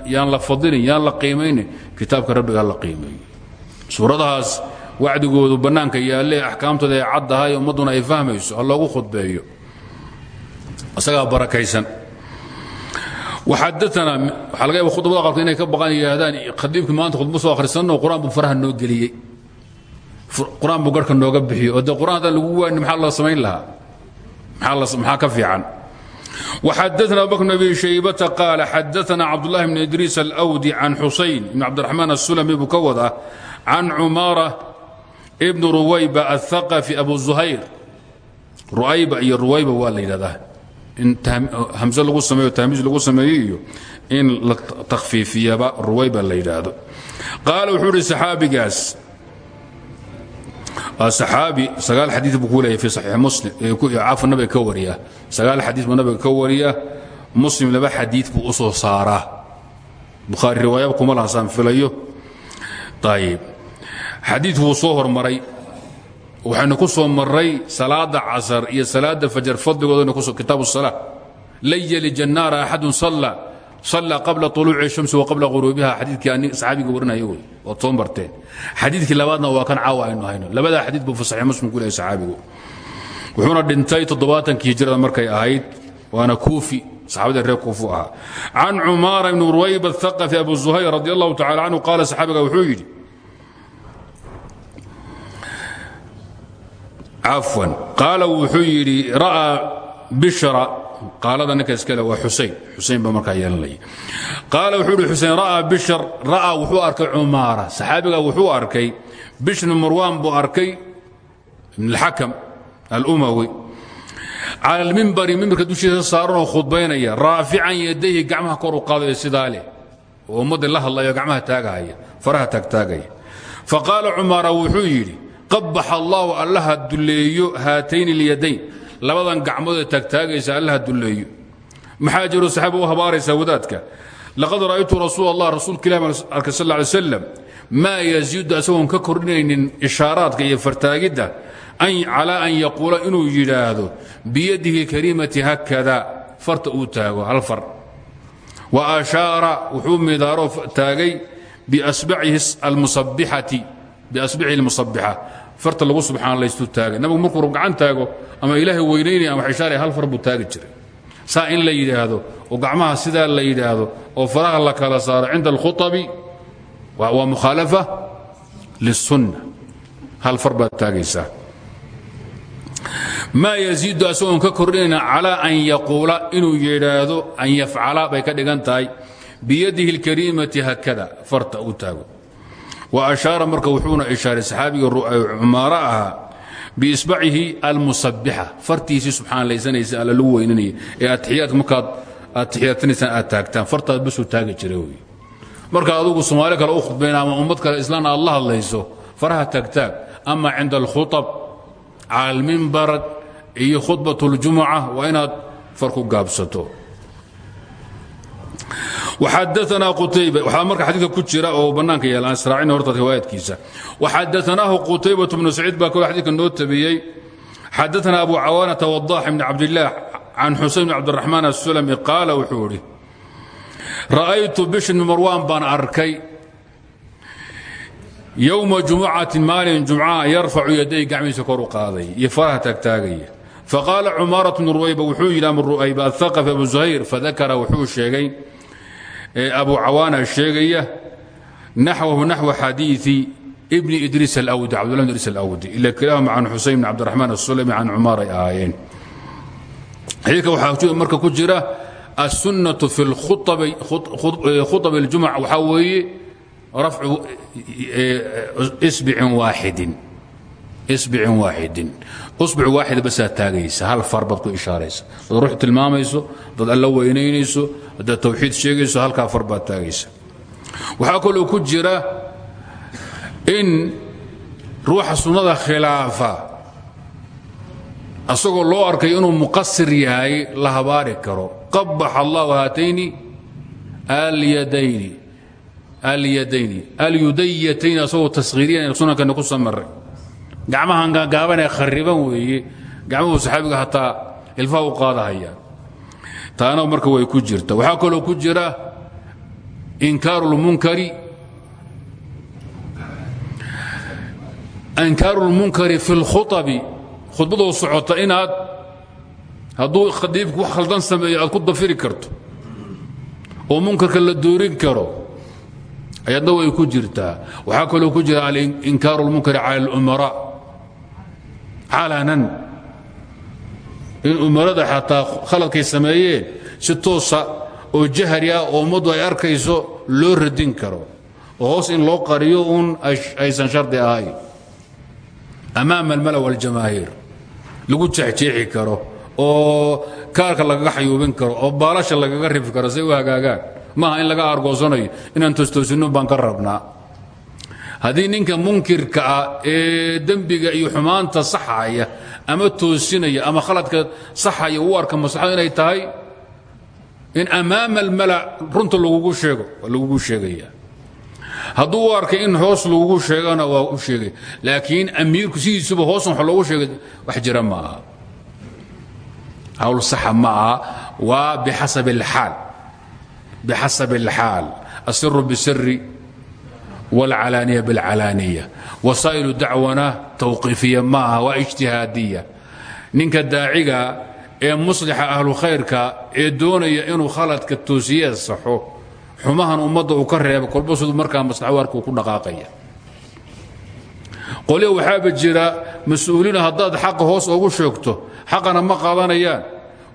yaan la fadilin yaan la qiimaynin kitaabka rabbigaa la qiimeeyo suuradahaas wacdigoodu bannaanka yaalle axkaamtooda ay caddahay ummadduna ay fahmayso ha loogu khudbeeyo isagaa barakaysan waxadaanaa waxaa laga yaaba khudbada qaarkood inay ka baqaan yidhaahdaan khadiibkii maanta khudbo soo akhrisanno qur-aan buu faraha noo geliyey qur-aan buu garhka nooga bixiyo oo dee qur-aan haddaan lagu waani maxaa la samayn lahaa maxaa ka fiican وxadثna abu bkr بن abi shaybةa qaal xadaثna cabdالlahi بn idriis alأwdi can xusayn بn cabdالرaحmaan الsulmi buu ka wadaa can cumaara ibnu ruwayba aلaqafi abu zuhayr ruayba iyo ruwayba waa la yidhahdaa. In hamse lagu sameeyo tahmiis lagu sameeyo iyo in la takhfiifiyaba ruwayba la yidhaahdo. Qaala wuxuu idhi saxaabigaas. Saxaabi sagaal xadii buu ku leeyahy fi saxiix muslim caafu nabiga ka wariya. Sagaal xadiis buu nabiga ka wariya. Muslim laba xadiid buu u soo saaraa. Bukhaari riwaayaba kuma lahasaan filayo. Ayib xadiid wuu soo hormaray. Waxaynu ku soo maray salaada casar iyo salaada fajar fadligoodana ku soo kitaabu salaa lan yelij annaara axadun salla. Sallaa qabla uluuci shamsi wa qabla quruubiha xadiidkii saxaabiga warinaya wey waad soo marteen. Xadiidkii labaadna waa kan caawa hayno. Labadaa xadiid buu fi muslim ku lehay wuxuuna dhintay toddobaatankii hijrada markay ahayd waana kuufi saxaabada reer kuufu ahaa. Can cumaara ibni ruwayba aaqafi abu zuhayr radi allahu tacala canhu qaala wuxuu yidhi cafwan qaala wuxuu yidhi ra'aa bishra qaalada ninka iskale waa xusayn xusayn ba markaa yeelanaya. Qaala wuxuu ihi xusayn ra'aa bishar ra'aa wuxuu arkay cumaara. Saxaabiga wuxuu arkay bishr marwaan buu arkay ibn alxakam alumawi. Cala almimbari mimbarka dushiisa saaranoo khudbaynaya raafican yadayhi gacmaha kor u qaadaya sidaa leh. Oo ummaddii la hadlayo gacmaha taagahaya faraha taagtaagaya. Faqaala cumaara wuxuu yidhi qabax allaahu allaha dulleeyo haatayni اlyadayn labadan gacmoodee taagtaagaysa allaha dulleeyo. Maxaa jiro saxaaba u habaaraysaa wadaadka? Laqad ra'aytu rasuul allah rasuulka ilah arkay sal alay slam maa yaziidu asagoon ka kordhinaynin ishaaraadka iyo fartaagidda calaa an yaquula inuu yidhaahdo biyadihi karimati hakada farta uu taago hal far. Wa ashaara wuxuu midaaroo taagay biasbacihi almusabixati biasbicihi almusabixa farta lagu subxaanlaystu taagay. Nabigu markuu gacan taago ama ilaahay weynaynaya ama xishaaraya hal far buu jiray. Saa in la yidhaahdo oo gacmaha sidaa la yidhaahdo oo faraha la kala saaro cinda alkhuabi waa mukhaalafa lisunna hal far baad taagaysaa. Maa yaziidu ka kordhinayna calaa an yaquula inuu yidhaahdo an yafcala bay ka dhigan tahay biyadihi اlkariimati hakada farta u taago wa ashaara marka wuxuuna ishaaray saxaabiga cumaaro ahaa biisbacihi almusabixa fartiisii subxaanlaysanaysa alla lagu weynanaya ee atixiyaadka markaad atixiyaadsanaysaan aad taagtaan fartaad basuu taagi jira wey marka adugu soomaali kale u khudbayna ama ummad kale islaan aad la hadlayso faraha taagtaag ama cinda alkhuab cala almimbar iyo khudbat اljumuca waa inaad far ku gaabsato xadaanaa qutayba waxaa marka xadiidka ku jira oo bannaanka yaalla aan israacin horta riwaayadkiisa. Waxadaanaahu qutaybatu bnu saciid baa kale xadidka noo tabiyey. Xadaana abu cawaanata wadax ibni cabdillaah can xusayn bn cabdiraxmaan asulami qaala wuxuu idhi ra'aytu bishr bn marwaan baan arkay. Yowma jumucatin maalin jumcaha yarfacu yaday gacmihiisa kor u qaaday iyo faraha taagtaagaya. Faqaala cumaarat bnu ruwayba wuxuu yidhi amu ru'ayba athaqafi abu zuhayr fadakara wuxuu sheegay abu cawaana sheegaya naxwahu naxwa xadiii bni idriis alawdi cabdullah bn idriis alawdi ila kilaahuma can xusayn bn cabdiraxmaan asulami can cumaar ay ahaayeen. Xadiidka waxaa marka ku jira assunnatu fi khuطab اljumca waxaa weeye rafcu sbicin waaxidin isbicin waaxidin usbic waaxid basaa taagaysa hal far baad ku ishaaraysa. Dad ruux tilmaamayso dad alla weynaynayso haddaad tawxiid sheegayso halkaa far baad taagaysa. Waxaa kaloo ku jira in ruuxa sunnada khilaafa asagoo loo arkay inuu muqasir yahay la habaari karo. Qabax allahu haatayni alyadayni alyudayatayni asagoo taskhiiriyan gacmahan gaagaabanee khariban weeye gacmuhu saxaabiga hataa ilfaha u qaadahayaan taana marka way ku jirta. Waxaa kaloo ku jira inkaaru اlmunkari inkaaru lmunkari fi lkhuabi khudbadoo socota inaad hadduu khadiibku wax khaldan sameeyo ku dafiri karto. Oo munkarka la doorin karo. Ayadna way ku jirtaa. Waxaa kaloo ku jira alinkaaru lmunkari cala اlumaraa calanan in umarada xataa khaladkay sameeyeen si toosa oo jahri ah oo ummaddu ay arkayso loo radin karo. Oo hoos in loo qariyo uun aysan shardi ahayn. Amaama almala waljamaahiir lagu jeexjeexi karo oo kaarka lagaga xayuubin karo oo baalasha lagaga rifi karo say u hagaagaan maaha in laga argoosanayo inaan toostoosinno baan ka rabnaa haddii ninka munkirka ah ee dembiga iyo xumaanta saxaya ama toosinaya ama khaladka saxaya u arka maslaxo inay tahay in amaama almala runta lagugu sheego waa sheegaya. Hadduu u in hoos lagugu sheegana waa u sheegay laakiin amiirku sidiisuba hoosan wax loogu sheegay wax jira ma aha. Hawl ma aha. Waa bixasab اlxaal bixasab اlxaal asiru wاlcalaaniya biاlcalaaniya wasaa'ilu dacwana tawqiifiya ma aha waa ijtihaadiya ninka daaciga ee muslixa ahlu khayrka ee doonaya inuu khaladka toosiye saxo xumahan ummadda uu ka reebo kolba siduu markaa maslaxo warka uu ku dhaqaaqaya qolya waxaaba jira mas'uuliina haddaad xaqa hoos ugu sheegto xaqana ma qaadanayaan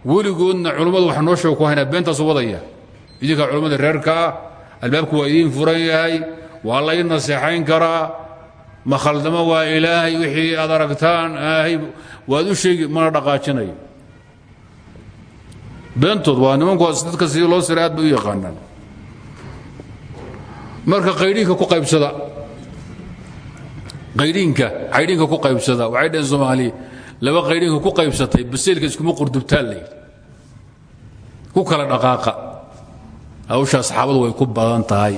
weligoodna culummadu wax noo sheeg ku haynaa beentaasu wadaya idinkaa culummada reerka ah albaabku waa idiin furan yahay waa la ii naseexayn karaa. Ma khaldamo waa ilaahay wixii aad aragtaan aahay waad u sheegi mana dhaqaajinayo beentood waa nimankuwaas dadka sidii loo siray aad bay u yaqaanaan. Marka qaydhiinka ku qaybsada. Qaydhiinka caydhiinka ku qaybsada. Waxay dhaheen soomaali laba qaydhiinka ku qaybsatay baseylka iskuma qurdubtaan layidhi ku kala dhaqaaqa. Hawshaa saxaabadu way ku badan tahay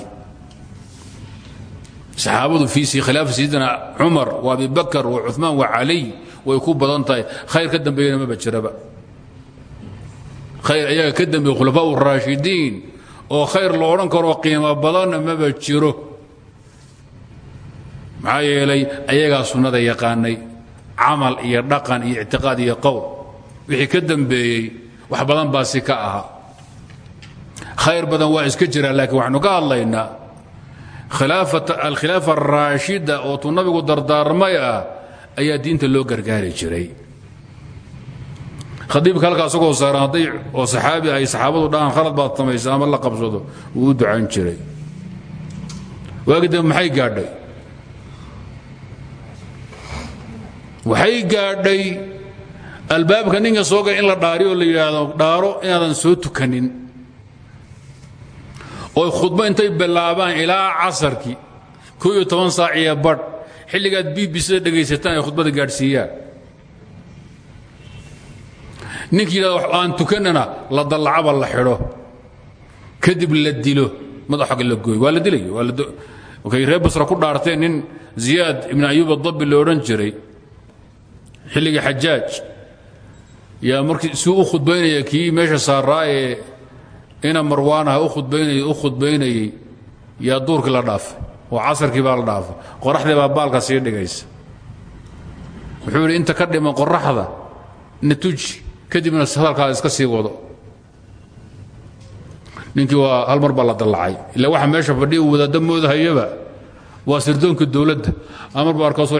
saxaabadu fii khilaafa sayidina cumar wa abi bakar wa cumaan wa caliy way ku badan tahay. Khayr ka dambeeyana maba jiraba. Khayr ayaga ka dambeeye khulafaa raashidiin. Oo khayr la odhan karoo qiimo badanna maba jiro. Maxaa yeelay ayagaa sunnada yaqaanay camal iyo dhaqan iyo ictiqaad iyo qowl. Wixii ka dambeeyey wax badan baa si ka aha khayr badan waa iska jiraa laakiin waxaanu ka hadlaynaa alkhilaafa araashida oo tuu nabigu dardaarmay ah ayaa diinta loo gargaari jiray. Khadiibka halkaa isagoo saaran oo saxaabi ay saxaabadu dhahaan khalad baad samaysa ama la qabsado wuu u ducayn jiray. Waagi maxay gaadhay? Waxay gaadhay albaabka ninka soo gala in la dhaariyo la yidhaahdo dhaaro inaadan soo tukanin oy khudbo intay bilaabaan ilaa casarkii koo saac iyo badh. Xilligaad b b cda dhegaysataan ninkii yidhahdo aan tukanana la dallacaba la xidho. Kadib la dilo. Madaxaga la gooyo waa la dilayo wakay reer basra ku dhaarteen nin ziyaad ibn ayuub adabbi la odhan xilligii xajaaj yaa markii suu u khudbaynaya meesha saaraa ee ina marwaanaha u khudbaynay u khudbaynayey yaa duurkii la dhaafay oo casarkii baa la dhaafay qoraxdii baa baalka sii dhigaysa. Wuxuu yidhi inta ka dhiman qoraxda na tuji kadibna hadalkaada iska sii wado. Ninkii waa hal mar baa la dallacay. Ila waxa meesha fadhiya uu wadaadda moodahayaba waa sirdoonka dowladda. Amar baa arkaasoo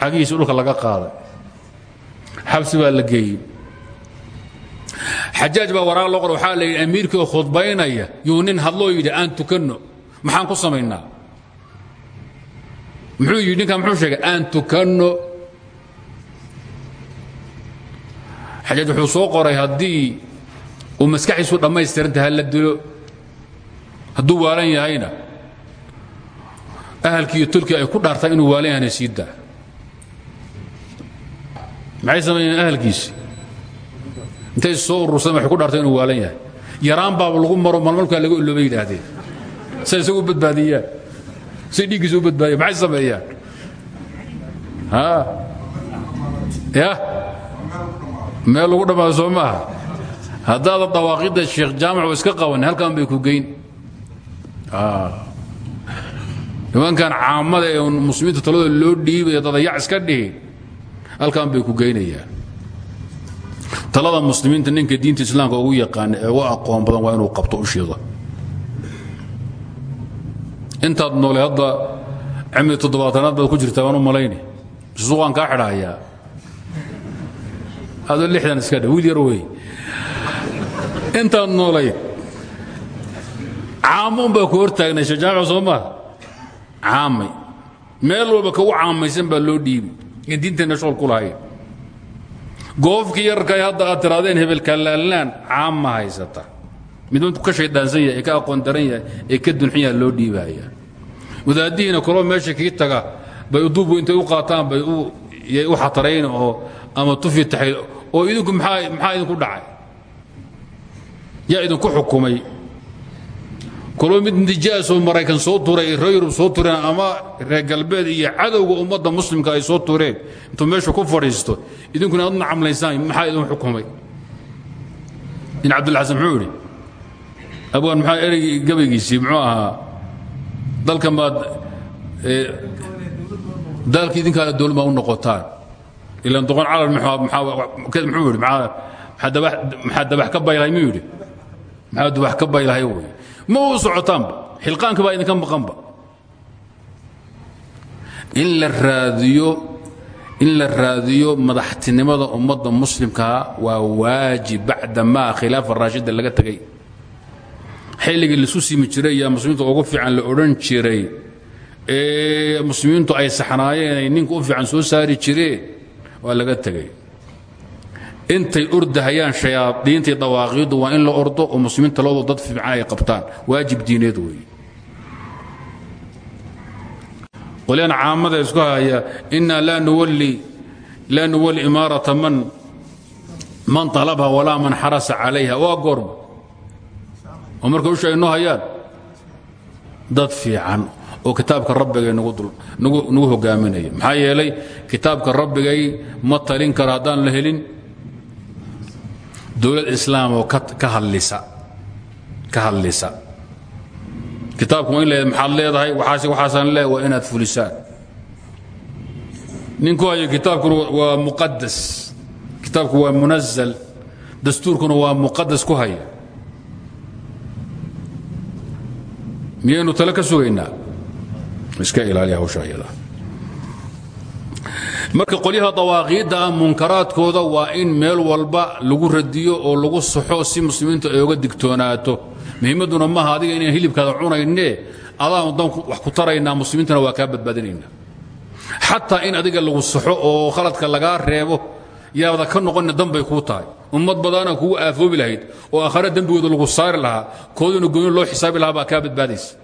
cagihiisa dhulka laga qaaday. Xabsi baa la geeyey xajaaj baa waraaq loo qor waxaa la yidhi amiirkii oo khudbaynaya yuu nin hadloo yidhi aan tukanno maxaan ku samaynaa? Muxuu yidhi ninkan muxuu sheegay aan tukanno. Xajaaj wuxuu soo qoray haddii uu maskaxiisu dhammaystiranta ha la dilo. Hadduu waalan yahayna ahalkii iyo tolkii ay ku dhaartaan inuu waalan yahayna sii daa maxay sameeyeen ahalkiisi intay soo urursadeen waxay ku dhaartaan inuu waalan yahay. Yaraan baaba lagu maro malmalkaa laga iloobay yidhaahdeen say isagu u badbaadiyaan say dhiiggiisa u badbaadiyan maxay sameeyaan? Ya? Meel lagu dhammaado soo maaha haddaada dawaaqidda sheekh jaamac iska qaban halkan bay ku geyn. Nimankan caamada ee muslimiinta taladooda loo dhiibaya dadayac iska dhihi halkan bay ku geynayaan talada muslimiinta ninka diinta islaamka ugu yaqaana ee ugu aqoon badan waa inuu qabto ushiida intaad noole hadda cimri toddobaatanaad baad ku jirtaa waan u malayni. Suuqaan kaa xidhahayaa adoo lixdan iska dhe wiil yar wey intaad noolayd caamoun baa ku hortaagnay shajaamic soo maa caamay. Meel walba kagu caamaysan baa loo dhiibi. In diinteenna shool ku lahayn goofkii yarkaay hadda aad tiraadeen hebelkalaallaan caam ma haysata. Mid midku ka shayddaansan yahay ee ka aqoon daran yahay ee ka dunxin yaha loo dhiibaya wadaaddihiina koloo meesha kii taga bay duubku intay u qaataan bay u xatarayn oo ama tufi taxay oo idinku maxaa idinku dhacay? Yaa idinku xukumay koloo mid nijaasoo maraykan soo turay reer yurub soo tureen ama reer galbeed iyo cadowga ummadda muslimka ay soo tureen intuu meesha ku fadhiisto idinkuna aad nacamlaysaan maxaa idin xukumay? In cabdilxasan muxuu idhi abwaan maxaa ereygii gabaygiisii muxuu ahaa dalkan baad dalka idinkaada dowlad baa u noqotaan. Ilan doqon calar muxuu yidhi maxaa dabax ka baylahay muu yidhi maxaa dabax ka baylahay wey. Ma u socotaanba? Xilqaanka baa idinka maqanba. In la raadiyo in madaxtinimada ummadda muslimkaa waa waajib bacda maa khilaafa raashida laga tegay xilligii laisu simi jiray yaa muslimiinta ugu fiican la odhan jiray. Ee muslimiintu ay saxnaayeen ay u fiican soo saari jireen waa laga tegay intay ordahayaan shayaadiintii dawaaqiiddu waa in la ordo oo muslimiinta loodu dad fiican ay qabtaan. Waajib diineed weeye. Qolyan caamada isku haya inaa laa nuwalli imaarata man man talabha walaa man xarasa calayha. Waa goorma. Oo marka usha ay noo hayaan dad fiican oo kitaabka rabbigay nagu hogaaminaya. Maxaa yeelay kitaabka rabbigay ma talin karo haddaan la helin dowlad islaam oo ka hadlisa kitaabku waa in leedahay maxaad leedahay? Waxaas waxaasaan leedahay waa inaad fulisaan. Ninku hayo kitaabkuna waa muqadas kitaabku waa munazal dastuurkuna waa muqadas ku haya. Miyaynu tale ka iska ilaaliya hawsha iyada marka qolyaha dawaaqiidda ah munkaraadkooda waa in meel walba lagu radiyo oo lagu saxo si muslimiintu ay oga digtoonaato. Muhiimadduna maaha adiga inaan hilibkaada cunayne adaan dan wax ku taraynaa muslimiintana waa kaa badbaadinaynaa xataa in adiga lagu saxo oo khaladka lagaa reebo yaabada ka noqonna danbay kuu tahay. Ummad badana kugu aafoobi lahayd oo aakhare dembigooda lagu saari lahaa kooduna gooni loo xisaabi lahaa baa kaa badbaadaysa.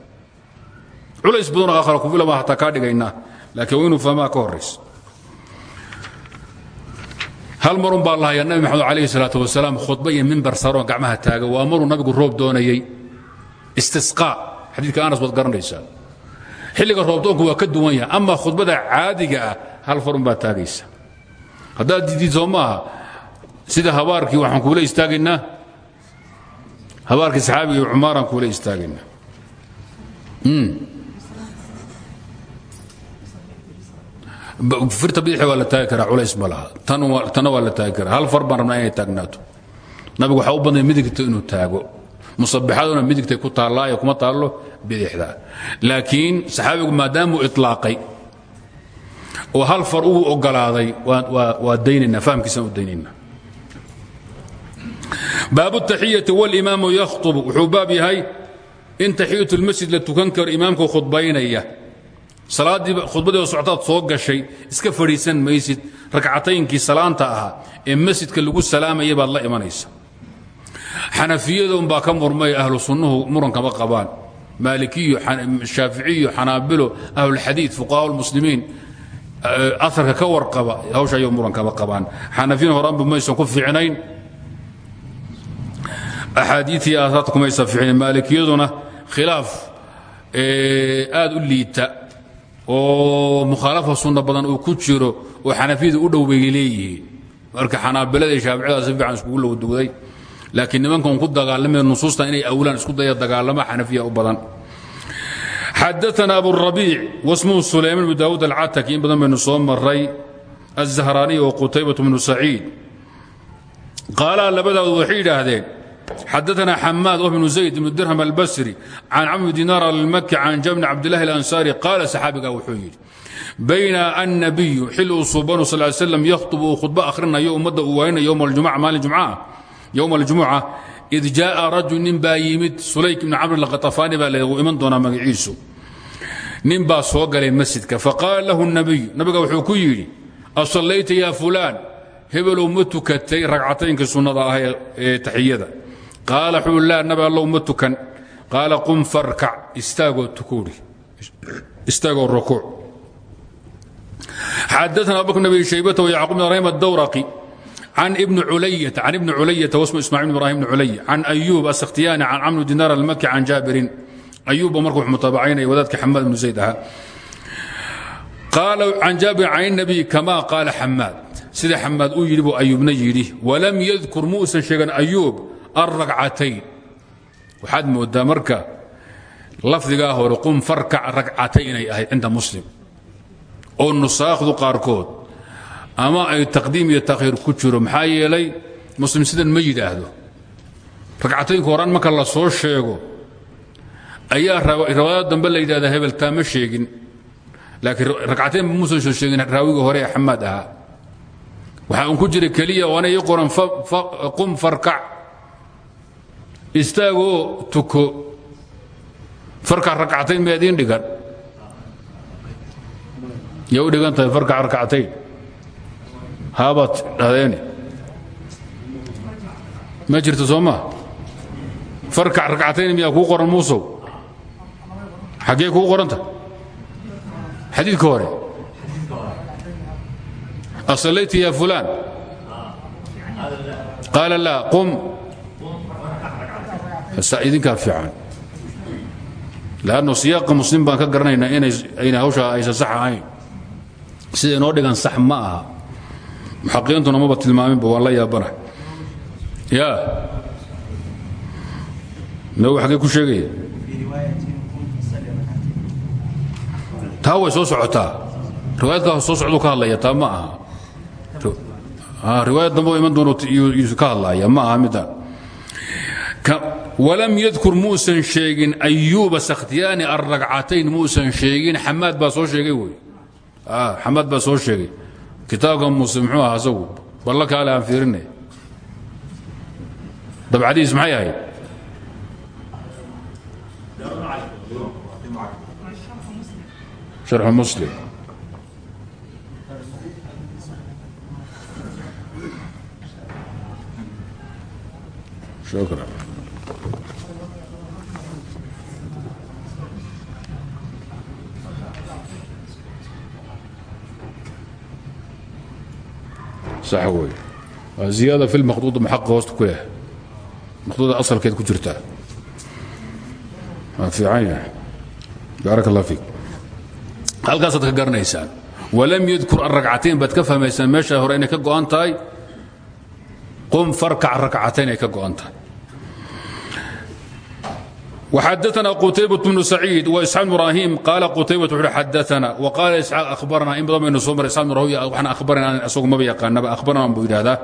Culays badanoo aakhara kufilama hataa kaa dhigaynaa laakiin inuu fahmaa ka hal marun baa la hayaa nabi maxamed alayhi salaatu wasalaam khudba iyo mimbar saroon gacmaha taaga. Waa maruu nabigu roob doonayey istisqaa xadiidka anas baad garanaysaa. Xilliga roobdoonku waa ka duwan yahay. Ama khudbada caadiga ah hal farun baad taagaysa. Haddaad diidid soo sida habaarkii waxaan kuula istaagaynaa habaarkii saxaabiga iyo cumaaraan kuula istaagaynaa firta bidixda waa la culays ma laha. Tanna waa la hal far baan rabnaa taagnaato nabigu waxaa u badnay midigta inuu taago. Musabixaduna midigtay ku taallaayo kuma taallo bidixda laakiin saxaabigu maadaamuu itlaaqay. Oo hal far uu ogolaaday waa daynaynaa fahamkiisaan u daynaynaa baabu taxiyati walimaamu yakhطub wuxuu baab yahay in taxiyat lmasjid la tukan karo salaaddii khudbadii soctaad soo gashay iska fadhiisan maysid rakcataynkii salaanta ahaa ee masjidka lagu salaamayay baad la imanaysa. Xanafiyada unbaa ka murmay ahlu sunnuhu murankama qabaan. Maalikiyo shaaficiyo xanaabilo ahlulxadiid fuqahaa lmuslimiin aarka ka warqaba hawsha ayuu murankama qabaan. Xanafiyana horaanba maysan ku fiicnayn. Axaadiitii aasaarta kumaysan fiicnayn maalikiyaduna khilaaf aad u liita oo mukhaalafa sunno badan uu ku jiro oo xanafiyadu u dhow bay marka xanaabilada iyo si fiican iskugu lowdowday laakiin nimankan ku dagaalamaya nusuusta inay awlaan isku daya dagaalama xanafiya u badan. Xadaana aburabiic wasmuhu sulayman bnu daawuud alcataki in badan baynu soo maray azahraaniy oo qutaybatu bnu saciid. Qaalaa labadaaood waxay xadana xamaad oo bnu zayd bnu dirham albasri can camr dinaar almaki can jabni cabdilahi alansari qaala saxaabiga wuxuu yidhi bayna annabiyu xil uu suubanu sal slam yakhub uu khudbo akhrinayo ummadda uu waaninayo ywma aljumuca id jaaa rajul nin baa yimid sulayk ibni camr alkhatafaani baa lagu iman doonaa magaciisu nin baa soo galay masjidka faqaala lahu nabiyu nabiga wuxuu ku yidhi asallayta ya fulaan hebelow ma tukatay ragcataynka sunnada ah ee taxiyada qaala xuu laa nabi allow ma tukan. Qaala qum farkac istaagoo tukuudhi istaagoo rukuuc xadaana abubakr bn abi shaybata wayacqub bn ibrahim addawraqi can ibni culayata can ibni culayata wasmu ismacil bn ibrahim bn culay can ayuub asakhtiyaani can camr dinaar almaki can jaabirin. Ayuubba marka wuxuu mutaabacaynaya wadaadka xamaad ibnu zayd ahaa. Qaala can jaabir can inabiy kamaa qaala xamaad sida xamaad uu yidhi buu ayuubna yidhi walam yadkur muusan sheegan ayuub alragcatayn waxaad moodaa marka lafdigaa hore qum farkac ragcatay inay ahayd cinda muslim. Oo nusaakhdu qaarkood ama ay taqdiim iyo takhiir ku jiro maxaa yeelay muslim sidan ma yidhaahdo. Ragcataynku marka la soo sheego ayaa riwaayad dambe la yidhahdaa hebeltaa ma sheegin. Laakiin ragcatayn muusan soo sheegin raawiga hore ee xamaad ahaa. Waxaa ku jira keliya oo ana ii qoran qum farkac istaagoo tuko farkac rakcatayn ma dhigan. Ya dhigan tahay farkac rakcatayn haabaad dhahdeene ma jirto soo maa farkac rakcatayn miyaa qoran muusow? Xaggee kuu qoranta? Xadiidka hore. Asallayta ya fulaan? Qaala laa qum idinkaa fiican. Lannu siyaaqa muslim baan ka garanaynaa inayna hawshaa aysan sax ahayn. Sida inoo dhigan sax ma aha. Muxaqiqiintuna maba tilmaaminba waan la yaabana. Ya. Nabi xaggee ku sheegaya taa way soo socotaa. Riwaayadkaa soo socduu ka hadlaya taa ma aha. Riwaayad dambe iman doono ka hadlaya ma aha midda walam yadkur muusan sheegin ayuuba sakhtiyaani alragcatayn muusan sheegin. Xamaad baa soo sheegay wey xamaad baa soo sheegay. Kitaabka muuse muxuu aha asagu? Balla kaale aan fiirinay dabcadiis maxay ahayd? Sharxu muslim. Shukran sax wey waa ziyaada fi lmaqduud maxaqa hoosta ku leh asalkeed ku jirtaa waa fiican yahay baarak allah fiik halkaasaad ka walam yadkur aragcatayn baad ka fahmaysaan meesha hore inay ka go'an tahay qum farkac rakcatayn ay ka go'an وxadثna qتayبة بن سعيid وإسحاaq إبراhيم qاal qتayبة وu xadثna وqاala إسحاaq أhbarna in badan baynu soo maray isحاaq بن rahوي waxna أhbarna isagu maba yaqaanaba أhbarna buu yidhahdaa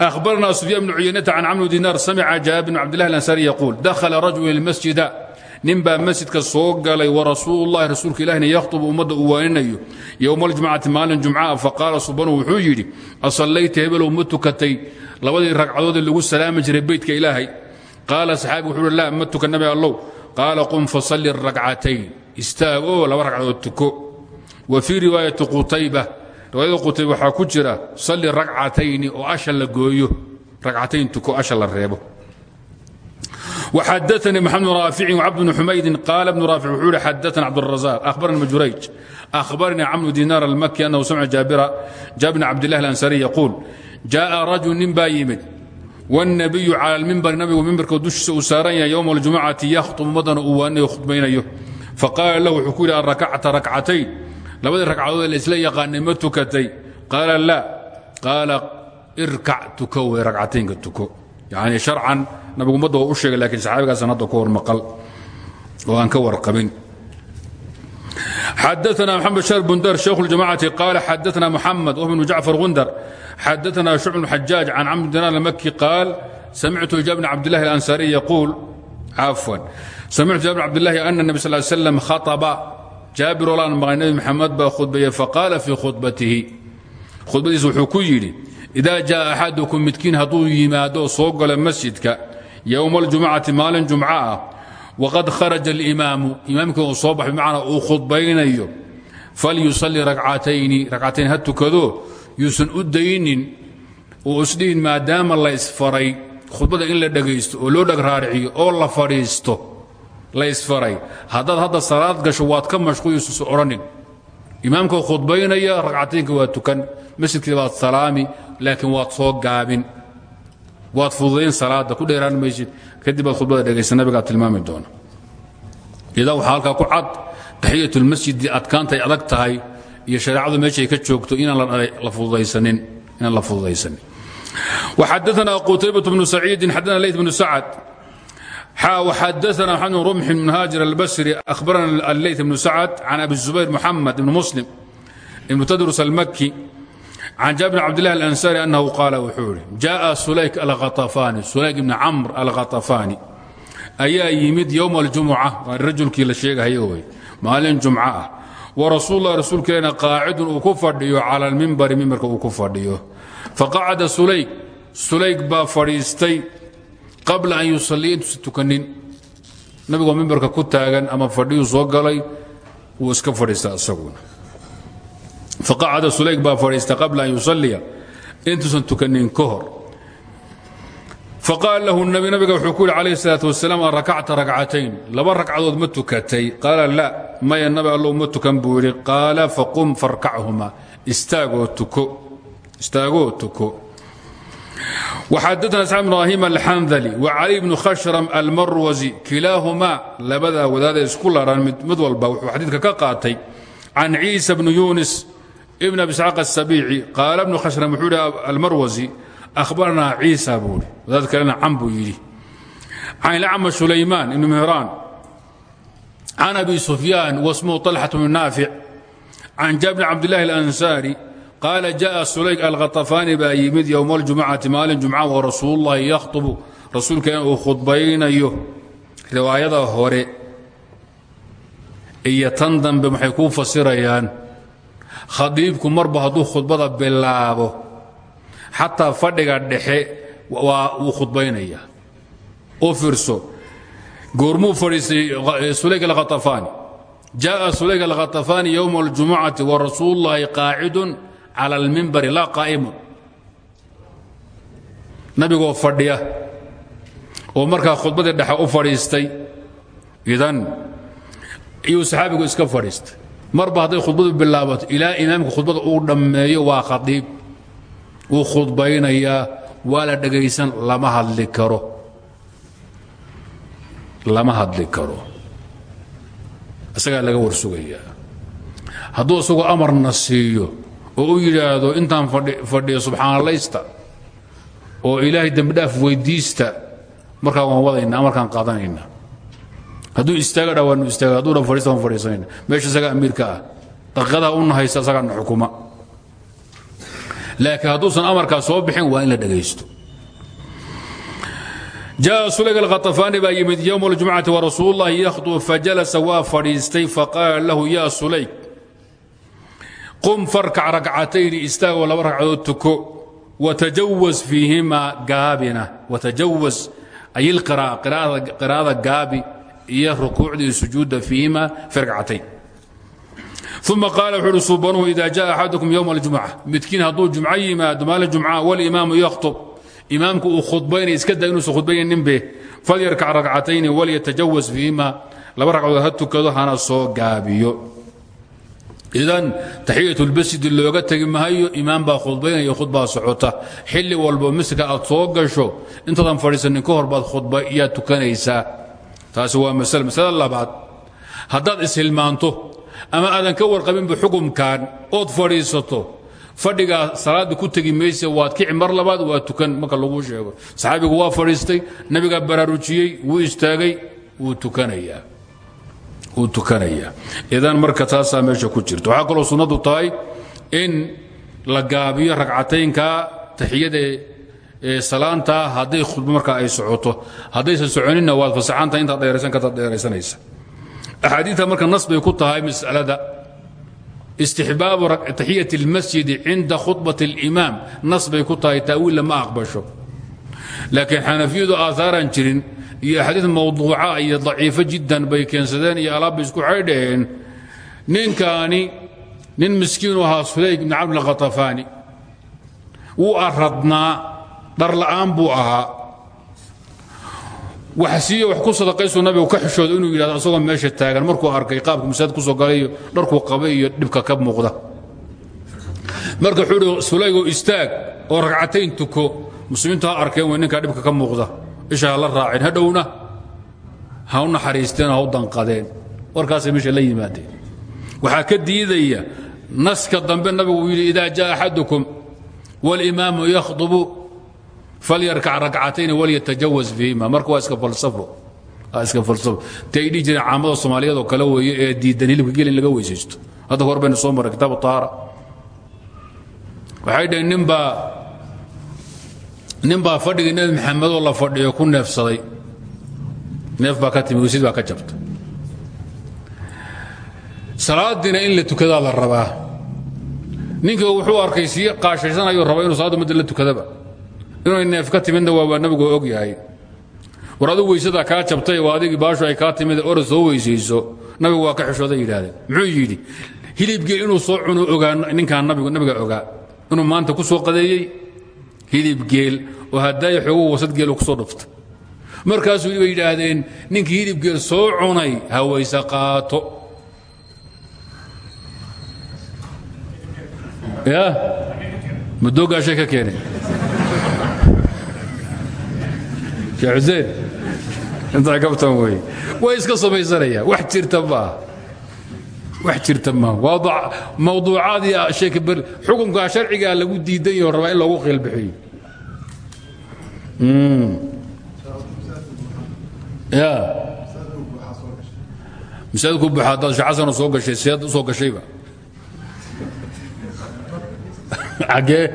أhbarna سفyان بن عuyaynةa can cمر dinar samca jaaب بن cabd لله الأنsاrي يquul dakla rajul الmasجida nin baa masjidka soo galay warasuul الlahi rasuulka ilahina yakhطب ummadda uu waaninayo yowma اljumcati maalin jumcaha faqaala subanu wuxuu yidhi asallayta hebelow ma tukatay labadii ragcadood ee lagu salaami jiray beytka ilaahay qaala saxaabi wuxuu uhi laa ma tuka nabi qaala qum fasalli rakcatayn istaagoo laba ragcadood tuko. Wa fii riwaayati qutayba. Riwaayada qutayba waxaa ku jira salli rakcatayni oo asha la gooyo. Racatayn tuko asha la reebo. Xadanii mxamed bn raaficin cabd bn xumaydin. Qaala bnu raafic wuxuu hi xadana cabdrazaq ahbarana ibn jurayj. Ahbarnii camru dinaar almaki anahu samca jaabir bn cabdilah alansari yaquul jaaa rajul nin baa yimid. والنبي calى الmimbr nabigu mimbarka dushiisa uu saaran yahay yوم الجuمcaةi ykhطب ummadana uu waanayo khudbaynayo faqاala lah wuxuu ku yidhi arakacta rakcatayn labadii ragcadood la isla yaqaanay ma tukatay qaala laa qaala irkac tuko wey ragcataynka tuko yani sharcan nabigu ummadda waa u sheegay lakiin saxaabigaasan hadda ku hor maqal oo aan ka warqabin xadaثna mxamed shar bundar shaykh اljamacati qaala xadaثna muxamed wh bnu jacfar gundar xadaثna shucb bn xajaaj can camr dinar almaki qaal samictu jaab bn cabdillahi alansariy yaquul cafwan samictu jaabir bn cabdillahi ana nebi sal slam khaطba jaabir olaan maqlay nebi maxamed baa khudbeeye faqaala fii khudbatihi khudbadiisa wuxuu ku yidhi ida jaءa axadukum midkiin hadduu yimaado soo galo masjidka yowma اljumcati maalin jumca ah wqad kharaja اlimaamu imaamkii uu soo baxay bimacnaa uu khudbaynayo falyusalli racatayni racatayn ha tukado yuusan u daynin uu isdhihin maadaama la isfaray khudbada in la dhegaysto oo loo dheg raariciyo oo la fadhiisto la isfaray haddaad hadda salaad gasho waad ka mashquulisus odhanin imaamka khudbaynaya racataynka waa tukan masjidkii baad salaami laakiin waad soo gaabin. Waad fududayn salaada ku dheeraan kadib baad khudbada dhegaysa nabigaa tilmaami doona idaa waxaa halkaa ku cad taxiyatulmasjidi adkaantay adag tahay iyo shareecadu meeshay ka joogto inaan la fududaysanin inaan la fududaysanin وxadثna qتaybaة بن سacيidi xadna layث بن sacد وxadثna محمد بن رمح بن هاجر البsري أخبرna الlayث بن sacد عن أبي الزبير محمد بن مسلم بن تdرس المkي can jaa bn cabdillah alansari annahu qaala wuxuu idhi jaaa sulayk alkhaafaani sulayk ibni camr alkhatafaani ayaa yimid yowma aljumuca waa rajulkii la sheegahayo wey maalin jumco ah wa rasuullah rasuulka ilahna qaacidun uu ku fadhiyo cala almimbari mimbarka uu ku fadhiyo faqacada sulayk sulayk baa fadhiistay qabla an yusallii intuusan tukanin nabigoo mimbarka ku taagan ama fadhiyuu soo galay wuu iska fadhiista isaguna faqacada sulayk baa fadhiista qabla an yusalliya intuusan tukanin ka hor faqaal lahu nabi nabiga wuxuu ku yidhi calayhi salaatu wasalaam a rakacta rakcatayn laba ragcadood ma tukatay qaala la maya nabi allow ma tukan buu yidhi qaala faqum farkachuma istaagoo tuko istaagoo tuko وxadثna isxaaq بن ibrahim alxandli وcali bnu khashram almarwasi kilaahumaa labadaa wadaada isku laran mid walba wuxuu xadiidka ka qaatay can ciisa bni yunis ibn abi isxaaq aلsabiici qaala bnu khashram wuxuu hi almarwasi ahbarnaa ciisa buu hi wadaad kalena can buu yidhi can ilacma sulaymaan ibn mihraan can abi sufyaan wasmuhu طalxaة bnu naafic can jaabir bn cabdillahi اlansaari qaala jaءa sulayk alkhatafaani baa yimid yowma اljumcati maalin jumca wa rasuul llahi yakhطbu rasuulkeena uu khudbaynayo riwaayada hore iyo tan dambe maxay kuu fasirayaan khadiibku marba hadduu khudbada bilaabo xataa fadhiga dhexe waa wuu khudbaynaya u fiirso goormuu fadhiistay sulayk alkhatafaani jaءa sulayk alkhatafaani yowma اljumucati wa rasuul llahi qaacidun cala almimbari laa qaa'imun. Nabigoo fadhiya oo markaa khudbadii dhexe u fadhiistay idan iyuu saxaabigu iska fadhiistay marba hadday khudbadu bilaabato ilaa imaamka khudbada uu dhammeeyo waa khadiib. Wuu khudbaynayaa waa la dhegaysan lama hadli karo. Lama hadli karo. Isagaa laga warsugayaa. Hadduu isagoo amarna siiyo oo u yidhaahdo intaan fadhiyo subxaanalaysta oo ilaahay dembidhaaf weyddiista markaa waan wadaynaa markaan qaadanayna hadduu istaaga dha waanu istaaga hadduu dhan fadhiista waan fadhiisanayna meesha isagaa amiirka ah daqiiqadaha u nahaysta isagaana xukuma laakiin hadduusan amarkaa soo bixin waa in la dhegaysto jaءa sulayk alkhatafaani baa yimid yowm اljumcati warasuul اllahi yakhطbu fajalasa waa fadhiistay faqaala lahu ya sulayk qum farkac rakcatayni istaagoo laba ragcadood tuko watajawaz fiihimaa gaabina watajawaz ay ilqira'a qiraa'ada gaabi iyo rukuucda iyo sujuudda fiihimaa fi ragcatayn uma qaala wuxuu uhi subanuhu ida jaءa axadukum yowma اljumca midkiin hadduu jumco yimaado maalin jumca walimaamu yakhtub imaamku uu khudbaynay iska da inuusan khudbaynaninbe falyarkac rakcatayni walyatajawaz fiihimaa laba ragcadood ha tukado hana soo gaabiyo. Idan taxiyat lmasjidi looga tegi maayo imaam baa khudbaynaya khudbaa socota. Xilli walbo masjidka aad soo gasho intaadan fadhiisanin ka hor baad khudba iyaad tukanaysaa taasi waa masale masalada labaad. Haddaad ishilmaanto ama aadan ka warqabinba xukumkan ood fadhiisato fadhigaa salaadda ku tegi mayse waad kici mar labaad waa tukan marka laguu sheego. Saxaabigu waa fadhiistay nabigaa baraarujiyey wuu istaagay wuu tukanayaa. Idan marka taasaa meesha ku jirta waxaa kaloo sunnadu tahay in la gaabiyo ragcataynka taxiyada ee salaanta hadday khudbo marka ay socoto haddaysan soconinna waad fasaxanta intaad dheeraysan kartaad dheeraysanaysa. Axaadiidta marka nas bay ku tahay mas'alada istixbaabu taxiyat اlmasjidi cinda khudbat اlimaam nas bay ku tahay ta'wiilla ma aqbasho. Laakiin xanafiyadu aaaaraan jirin iyo axaadiid mawduuca iyo daciifo jiddan bay keensadeen iyo alaab isku xaydhaheen ninkaani nin miskiinu ahaa sulayg ibn cabd khatafaani wuu aradnaa dharla'aan buu ahaa. Wax wax ku sadaqaysuu nabigu ka xishooda inuu yidhahdo asagoo meesha taagan. Markuu arkay qaabka masaajid ku soo galay iyo qabay iyo dhibka ka muuqda. Marka wuxuu sulaygo istaag oo ragcatayn tuko. Muslimiintu ha arkeen way ninkaa ka muuqda. Isha ha la raaceen hadhowna ha u naxariisteen ha u danqadeen. Meesha la yimaadeen. Waxaa ka diidaya naska dambe nabigu uu yidhi idaa jaa axadukum walimaamu yakhdubu falyarkac rakcatayn walyatajawaz fiihima marka waa iska falsafo waa iska falsafo te ay dhihi jireen caamada soomaaliyeed oo kale weeye ee diidan hilibka gel in laga weysaysto hadda hor baynu soo marray kitaabu tahaara waxay dhaheen ninbaa nin baa fadhigii nebi maxamedoo la fadhiyo ku neefsaday neef baa in la tukadaa la rabaa ninka wuxuu arkay sii qaashaysanayuu raba inuu salaadda madda la tukadaba inuu neef ka timidna waa waa nabigu og yahay. War adigu weysadaa kaa jabtay oo adigii baashu ay kaa timid orod soo weysayso nabigu waa ka xishooday yidhahdeen. Muxuu yidhi hilibgeel inuu soo cuno ogaa ninkaan nabigu nabiga ogaa. Inuu maanta ku soo qadeeyey hilibgeel oo haddaaya xoogu wasad geelu ku soo dhuftay. Markaasuu bay yidhaahdeen ninkii hilibgeel soo cunay hawayse qaato. Ya madoogaashay ka keeneen xuseen intaa kabtan wey way iska samaysanayaan wax jirta maaha wax jirta maaha waa mawduucaadii xukunkaa sharcigaa lagu diidan yaho rabaa in loogu qiilbixiyo ya masaajidku buxa haddaad shacasana soo gashay seed u soo gashayba xaggee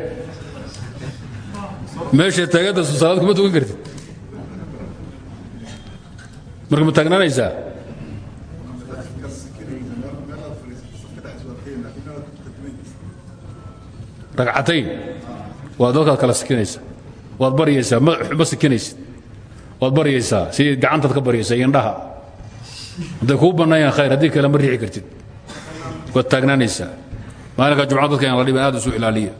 meesha taaganta salaad kuma tukan kartid marka ma taagnaanaysaa ragcatayn waa dadkaad kala sikinaysa waad baryaysaa. Ma sikinaysid waad baryaysaa. Si gacantaad ka baryaysaa indhaha. Hadday kuu bannaayaan khayr. Haddii kale ma riixi kartid. Waad taagnaanaysaa maalinka jumca dadka aan la dhiban aad isu ilaaliya.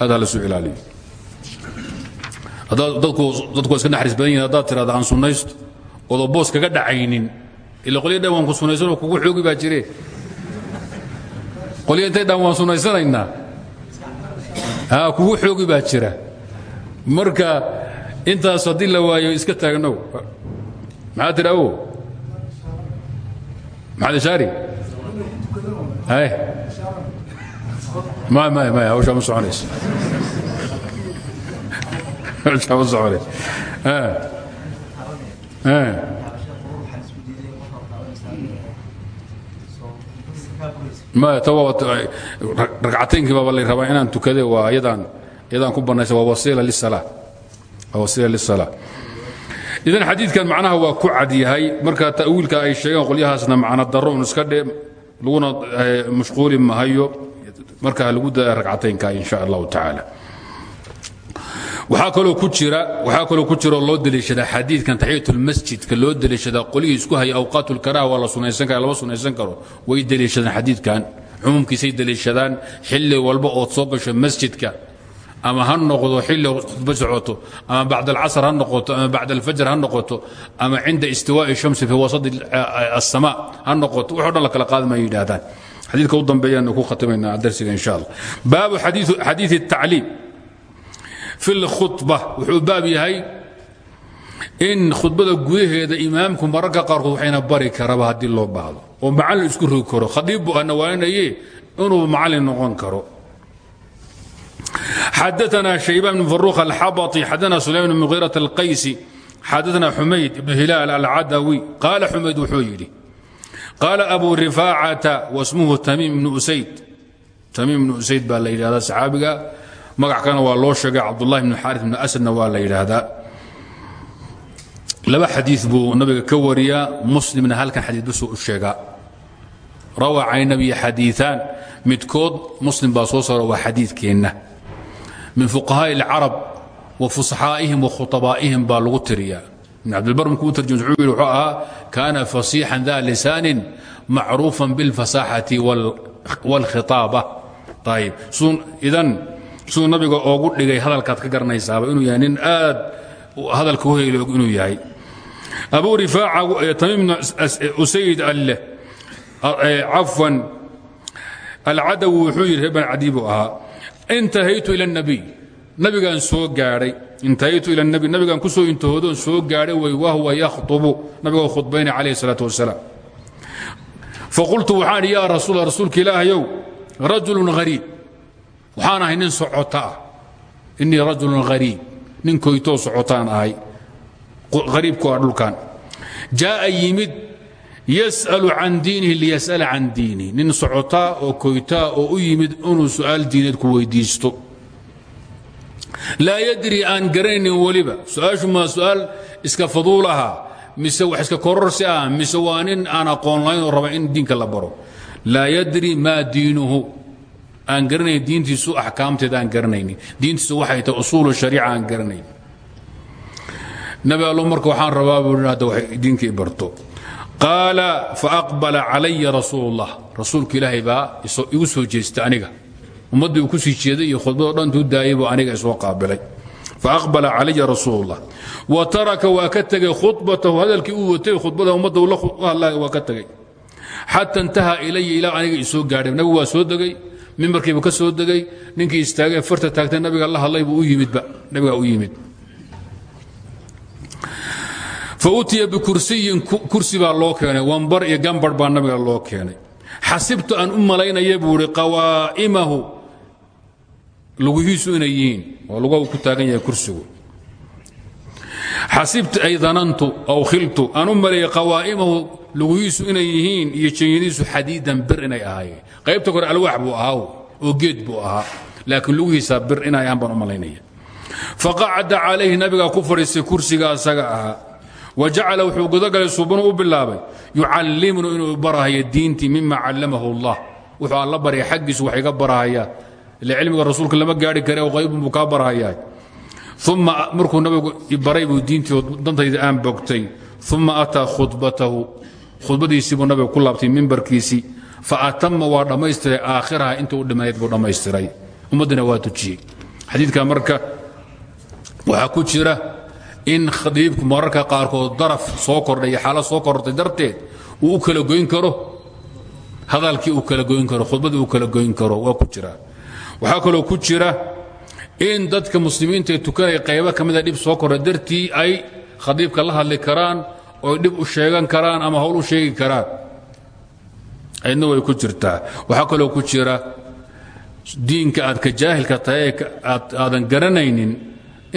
Aad ha la isu ilaaliyo haddaad dadku dadku iska naxariis badan yihiin haddaad tirahda aan sunnaysto oodoo boos kaga dhacaynin. Ila qolya dhan waan ku sunnaysanoo kugu xoogi baa jire qolya intay dhan waan sunnaysanaynaa haa kugu xoogi baa jira. Marka intaas haddii la waayo iska taagnow maxaa tidhi awo maxaad ishaari? Hay. Maya maya maya hawshaa ma soconayso. Hawshaa ma soconayso maya ragcataynkii baaba lay rabaa inaan tukade waa yadaan yadaan ku bannaysa waa wasiila lisalaa idan xadiidkan macnaha waa ku cad marka ta'wiilka ay sheegeen qolyahaasna macna darro iska dhe laguna mashquuli mahayo marka lagu daya ragcataynka in sha allahu waxaa kaloo ku oo loo daliishadaa xadiidkan taxiyatulmasjidka loo daliishadaa qolyihii isku haya awqaatulkaraha waa la sunaysan kara lama sunaysan karo. Way daliishadaan xadiidkan. Cumuumkiisay daliishadaan xilli walba ood soo gasho masjidka. Ama ha noqdo xilli khudba socoto ama bacd alcasr ha noqoto ama bacd alfajr ha noqoto ama cinda istiwaa'i shamsi fi wasadi asama ha noqoto waxo dhan la kala qaadmaya yidhaahdaan. Xadiidka u dambeeyaanu ku khatimaynaa darsiga insha allah. Baabu xadiidi الtacliim i khuba wuxuu baab yahay in khudbada gudaheeda imaamku mararka qaarkood waxayna bari karaba haddii loo baahdo oo macallin isku rogi karo khadiibbu ana waaninaye inuu macallin noqon karo xadaana shaybaan bn faruuq alxabai xadaana sulaym bn muhiirat alqaysi xadaana xumayd ibnu hilaal alcadawi qaala xumayd wuxuu yidhi qaala abu rifaacata wasmuhu tamiim bnu usayd tamiim bnu usayd baa la yidhahdaa saxaabiga magac kalena waa loo sheegay cabdullahi ibnu xaaris ibnu asadna waa la yidhaahdaa laba xadii buu nabiga ka wariyaa muslimna halkan xadii basuu u sheegaa rawaa can nabiyi xadiiaan midkood muslim baa soo saara waa xadiidkeenna min fuqahaaءi اlcarab wa fusaxaa'ihim wa khuطabaa'ihim baa lagu tiriyaa ibn cabdilbar markuu u tarjum wuxuu yidhi wuxuu ahaa kaana fasiixan da lisaanin macruufan biاlfasaxati wاlkhitaaba ayib idan siduu nabiga oogu dhigay hadalkaad ka garanaysaaba inuu yahay nin aad hadalka u heyloog inuu yahay abu rifaaca tamiim usayd alleh cafwan alcadawi wuxuu yidhi reer ban cadi buu ahaa intahaytu ila اnabiy nabigaan soo gaadhay intahaytu ila nabi nabigaan ku soo intahoodoon soo gaadhay way wahwa yakhطubu nabigoo khudbayna calayh الsalaaة wasalaam faqultu waxaan idhi yaa rasuul rasuulka ilaahayow rajulu hariib waxaan ahay nin socota ah. Inii rajulu hariib nin koytoo socotaan ahay. Hariibku ah dhulkan jaa'a yimid yas'alu can diinihi liyas'ala can diinihi. Nin socotaa oo koytaa oo u yimid inuu su'aal diineed ku weydiisto. Laa yadri aan garanaynin weliba. Su'aashu maa su'aal iska faduul mise wax iska kororsi ah mise waa aan aqoon lahayn oo raba in diinka la baro. Laa yadri maa diinuhu aan garanayn diintiisu axkaamteeda aan garanaynin diintiisu waxay tahay usuulu shariica aan garanayn. Nabi allo marka waxaan rabaa buu hadda wax diinkii barto. Qaala faaqbala calaya rasuul اllah rasuulka ilaahay baa igu soo jeesta aniga. Ummaddii ku sii jeeday iyo khudbado dhantuu daayay buu aniga isoo qaabilay. Faaqbala calaya rasuul اllah wa taraka waa ka tegey khudbatahu hadalkii uu watay khudbada ummadda la hadlaya waa ka tegey xata intaha ilaya ilaa aniga isoo gaadhay. Nabigu waa soo degay mimbarkiibu ka soo degay ninkii istaagay farta taagtay nabiga la hadlay buu u yimidba. Nabigaa u yimid. Fautiya bikursiyin kursi baa loo keenay. Wambar iyo gambar baa nabiga loo keenay. Xasibtu aan u malaynaya buu ihi qawaa'imahu lugihiisu inay yihiin. Ku taagan yahay kursigu. Xasibtu ay danantu aw khiltu. Aan u maleeyay qawaa'imahu lugihiisu inay iyo janyadiisu xadiidan bir inay ahaayeen qaybta kore alwaax buu ahaa oo geed buu ahaa. Laakiin lugihiisa bir inay ahaan baan u malaynaya. Faqacada calayhi nabigaa kursiga asaga ahaa. Wajacala wuxuu gudagalay suubanu u bilaabay yucallimnu inuu barahayo diintii mima callamahu allah. Wuxuu alla barya xaggiisu wax iga barahayaa ile cilmiga rasuulka lama gaari kare oo qaybun buu kaa barahayaa uma markuu nabigu baray buu diintii dantayda aan bogtay uma ataa khudbatahu khudbadiisii buu nabiga ku laabtay mimbarkiisii faatama waa dhammaystiray aakhiraha inta u dhimaneyd buu dhammaystiray. Ummaddina waa tujiyey xadiidka marka waxaa ku jira in khadiibku mararka qaarkood daraf soo kordhay iyo xaalad soo korortay darteed uu kala goyn karo hadalkii uu kala goyn karo khudbadii uu kala goyn karo waa ku jira. Waxaa kaloo ku jira in dadka muslimiinta ee tukanaya qaybo ka mida dhib soo korra dartii ay khadiibka la hadli karaan oo dhib u sheegan karaan ama howl u sheegi karaan aydna way ku jirtaa. Waxaa kaloo ku jira diinka aad ka jaahilka tahay aadan garanaynin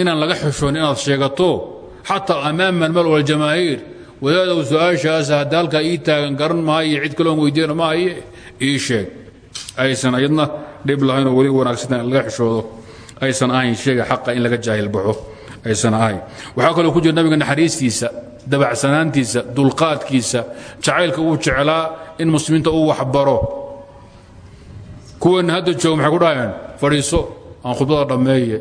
inaan laga xishoon inaad sheegato. Xataa amaama almal waljamaahiir wadaadow su'aashaas hadda halkaa ii taagan garan maayo cid kaloon weydiina maaye ii sheeg. Aysan ayadna dhib lahaynoo weli wanaagsan laga xishoodo aysan ahayn sheega xaqa in laga jaahil baxo. Aysan ahayn. Waxaa kaloo ku jira nabiga naxariistiisa dabacsanaantiisa dulqaadkiisa jacaylka uu jeclaa in muslimiinta uu waxbaro kuwanna hadda jooga maxay ku dhahayaan fadhiiso aan khudbada dhammeeye.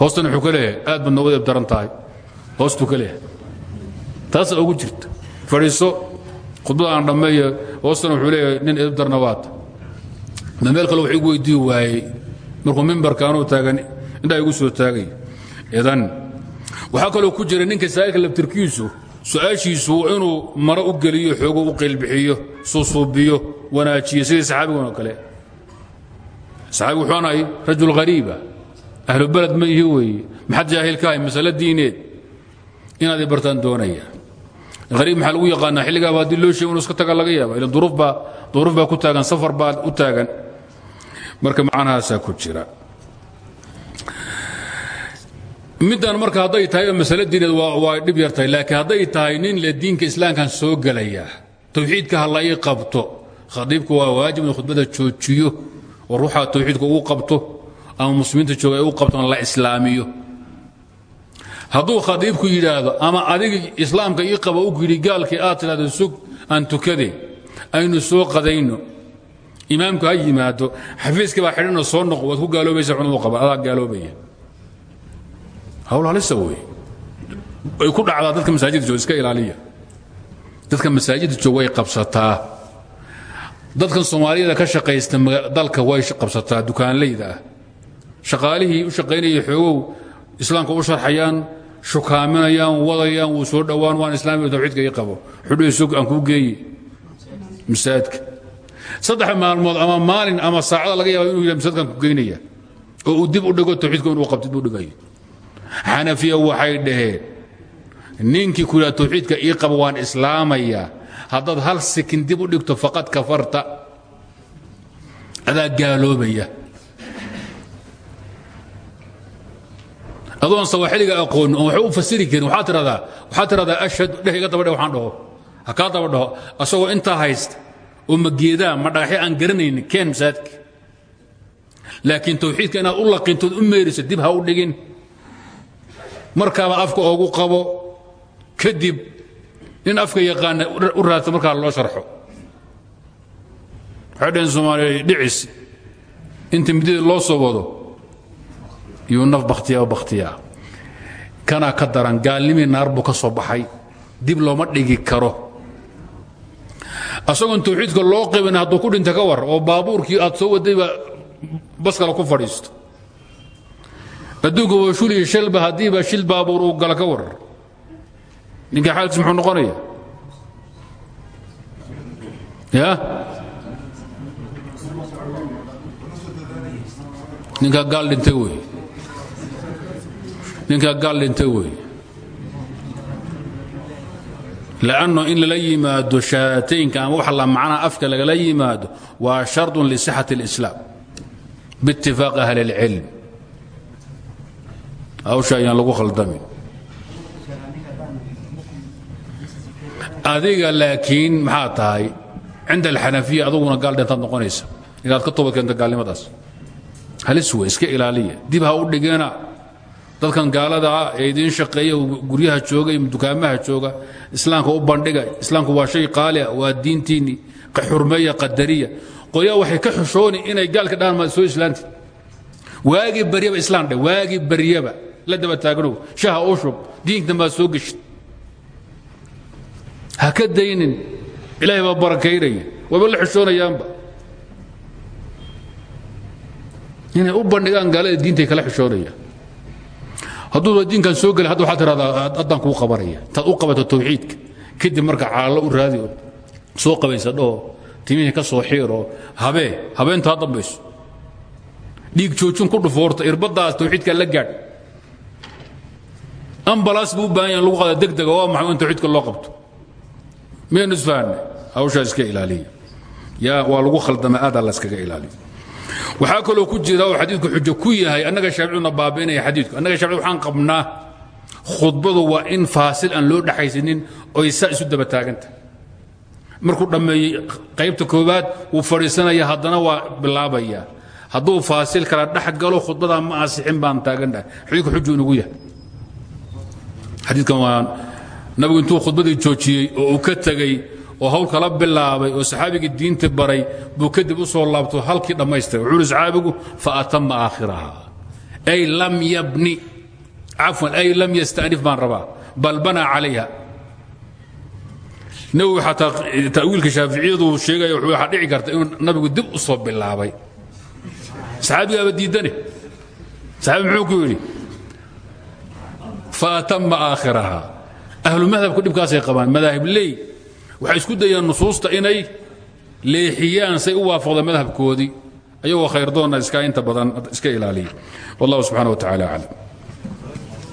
Hoostana wuxuu ka leeyahay aad baad nooga deeb daran tahay. Hoostuu ka leeyahay. Taasa ugu jirta fadhiiso khudbada aan dhammeeye hoostana wuxuu leeyahay nin edeb darna waata ma meel kale wax igu weydii waayey. Markuu mimbarka anuu taagan indhaa igu soo taagay. Idan waxaa kaloo ku jira ninka saa'ilka labtirkiisu su'aashiisu inuu maro u geliyo xoogo u qeylbixiyo suusuubiyo wanaajiyo sidii saxaabigan kale. Saxaabigu wuxuu anahay rajul hariiba ahlu beled ma ihi weeye maxad jaahil ka hay masale diineed inaad bartaan doonaya. Hariib maxaa lagu yaqaanaa xilligaaba haddii loo sheego inuu iska taga laga yaaba ila duruuf baa ku taagan safar baa u taagan. Marka macnahaasaa ku jira middan marka hadday tahay masale diineed waa dhib yar tahay laakiin hadday tahay nin le diinka islaamkan soo gelaya tawxiidka ha la qabto khadiibku waa waajib in khudbada joojiyo oo ruuxa tawxiidka uu qabto ama muslimiinta jooga ay u la islaamiyo. Hadduu khadiibku yidhaahdo ama adiga islaamka ii qaba u yidhi gaalkii aad tidhahdo sug aan tukade aynu soo qadayno. Imaamku ha yimaado xafiiska baa xidhanoo soo noqo waad ku gaaloobaysa xunuu qaba adaa gaaloobaya hawl halisa wey ay ku dhacdaa dadka masaajidda jooga iska ilaaliya. Dadka masaajidda jooga way qabsataa. Dadkan soomaaliyada ka shaqaysta dalka way qabsataa dukaanleyda ah. U shaqaynaya xoogow islaamka u sharxayaan shukaaminayaan wadayaan wuu soo dhowaan waan islaamiga tawxiidka ii qabo. Xudhii sug aan kuu geeye masaajidka. Saddex maalmood ama maalin ama saacada laga yaaba inuu yidha ku geynaya. Oo dib u dhigo tawxiidka inuu qabtid buu dhigaya xanafiya waxay dhaheen ninkii ku yidhaha tawxiidka ii qaba waan islaamayaa haddaad hal sikin dib u dhigto faqad kafarta. Adaa gaaloobaya. Adoon sawaaxiliga aqoon oo waxba u fasiri karin waxaad tiradaa waxaad tiradaa ashhad dheh daba dheh waxaan dhaho. Ha daba dhaho asagoo intaa haysta oo ma geedaa ma dhagaxyo aan garanaynin keen masaajidka laakiin tawxiidka inaad u laqintood u meeriso dib ha u dhigin markaaba afka oogu qabo kadib nin afka yaqaana u raadsa markaa loo sharxo. Waxay dhaheen soomaaliya dhicis inta midida loo soo wado yuu naf bakhtiyaa bakhtiyaa. Kanaa ka daran gaalnimii naar buu ka soo baxay. Dib looma dhigi karo. Asagoon tawxiidka loo qibin hadduu ku dhinta ka war oo baabuurkii aad soo wadayba bas kale ku fadhiisto adduunka waa shul iyo shalba haddiiba shil baabuur uu gala ka war. Ninka xaalkiis muxuu noqonaya? Ya? Ninkaa gaal dhintay wey. Ninkaa gaal dhintay wey. Lanno in lala yimaado shahaataynka ama wax la macnaha afka lagala yimaado waa shardun lisixat اlislaam biitifaaq ahli اlcilm hawsha ayaan lagu khaldamin adiga laakiin maxaa tahay cinda alxanafiya aduguna gaal dhintaad noqonaysa. Inaad ka toobad keento gaalnimadaas. Halis wey iska ilaaliya. Dib ha u dhigena dadkan gaalada ah ee idiin shaqeeya guryaha jooga dukaamaha jooga islaamka u bandhiga islaamku waa shay qaaliah waa diintiinni xurmeeya qadariya. Qoyaa waxay ka xushooni inay gaalka dhahan maad soo islaanti. Waagii baryaba islaan dhe waagii baryaba la daba taagnow shaha u shub diinkan baad soo geshid ha ka daynin ilaahay baa barakaynaya wayba la xishoonayaanba inay u bandhigaan gaalada diintay kala xishoonayaan hadduuba diinkan soo geli hadda waxaad tiradaa haddaan kuu qabanaya intaad u qabato tawxiidka kadib marka caallo u raadi oo soo qabaysadhoo timihii ka soo xiiroo habee habeentaa dambayso dhiig joojin ku dhufoorta irbaddaas tawxiidka la gaadh ambalaas buu u baahan yahan lagu qaada degdega waa maxay in tawxiidka loo qabto? Miyaynu isfahanne hawshaa iska ilaaliya. Yaa waa lagu khaldama aadaa la iskaga ilaaliyo waxaa kaloo ku jira oo xadiidku xujo ku yahay annaga shaaficuna baabiinaya xadiidku. Annaga shaafici waxaan qabnaa khudbadu waa in faasil aan loo dhaxaysanin oy saa isu daba taaganta. Markuu dhammeeyey qaybta koowaad wuu fadhiisanaya haddana waa bilaabaya. Hadduu faasil kala dhex galo khudbadaa ma asixin baan taagannahay xadiidku xuju inugu yahay xadiidkan waa nabigu intuu khudbadii joojiyey oo uu ka tegey oo hawl kala bilaabay oo saxaabigii diinta baray buu kadib u soo laabto halkii dhammaystiray wuxuu uhi saxaabigu faatama aakhiraha. Ay lam yabni cafwan ay lam yastanif baan rabaa. Bal banaa calayha. Nabigu xataa ta'wiilka shaaficiyadu sheegaya wuxuu waxaa dhici karta inuu nabigu dib u soo bilaabay. Saxaabigaaba diidane saxaabi muxuu ku yidhi faatama aakhiraha. Ahlu madhabku dhibkaasay qabaan madaahib ley waxay isku dayaan nusuusta inay leexiyaan say u waafaqda madhabkoodii. Ayagoo khayrdoonna iska inta badan iska ilaaliya. Wallahu subxana wa tacala aclam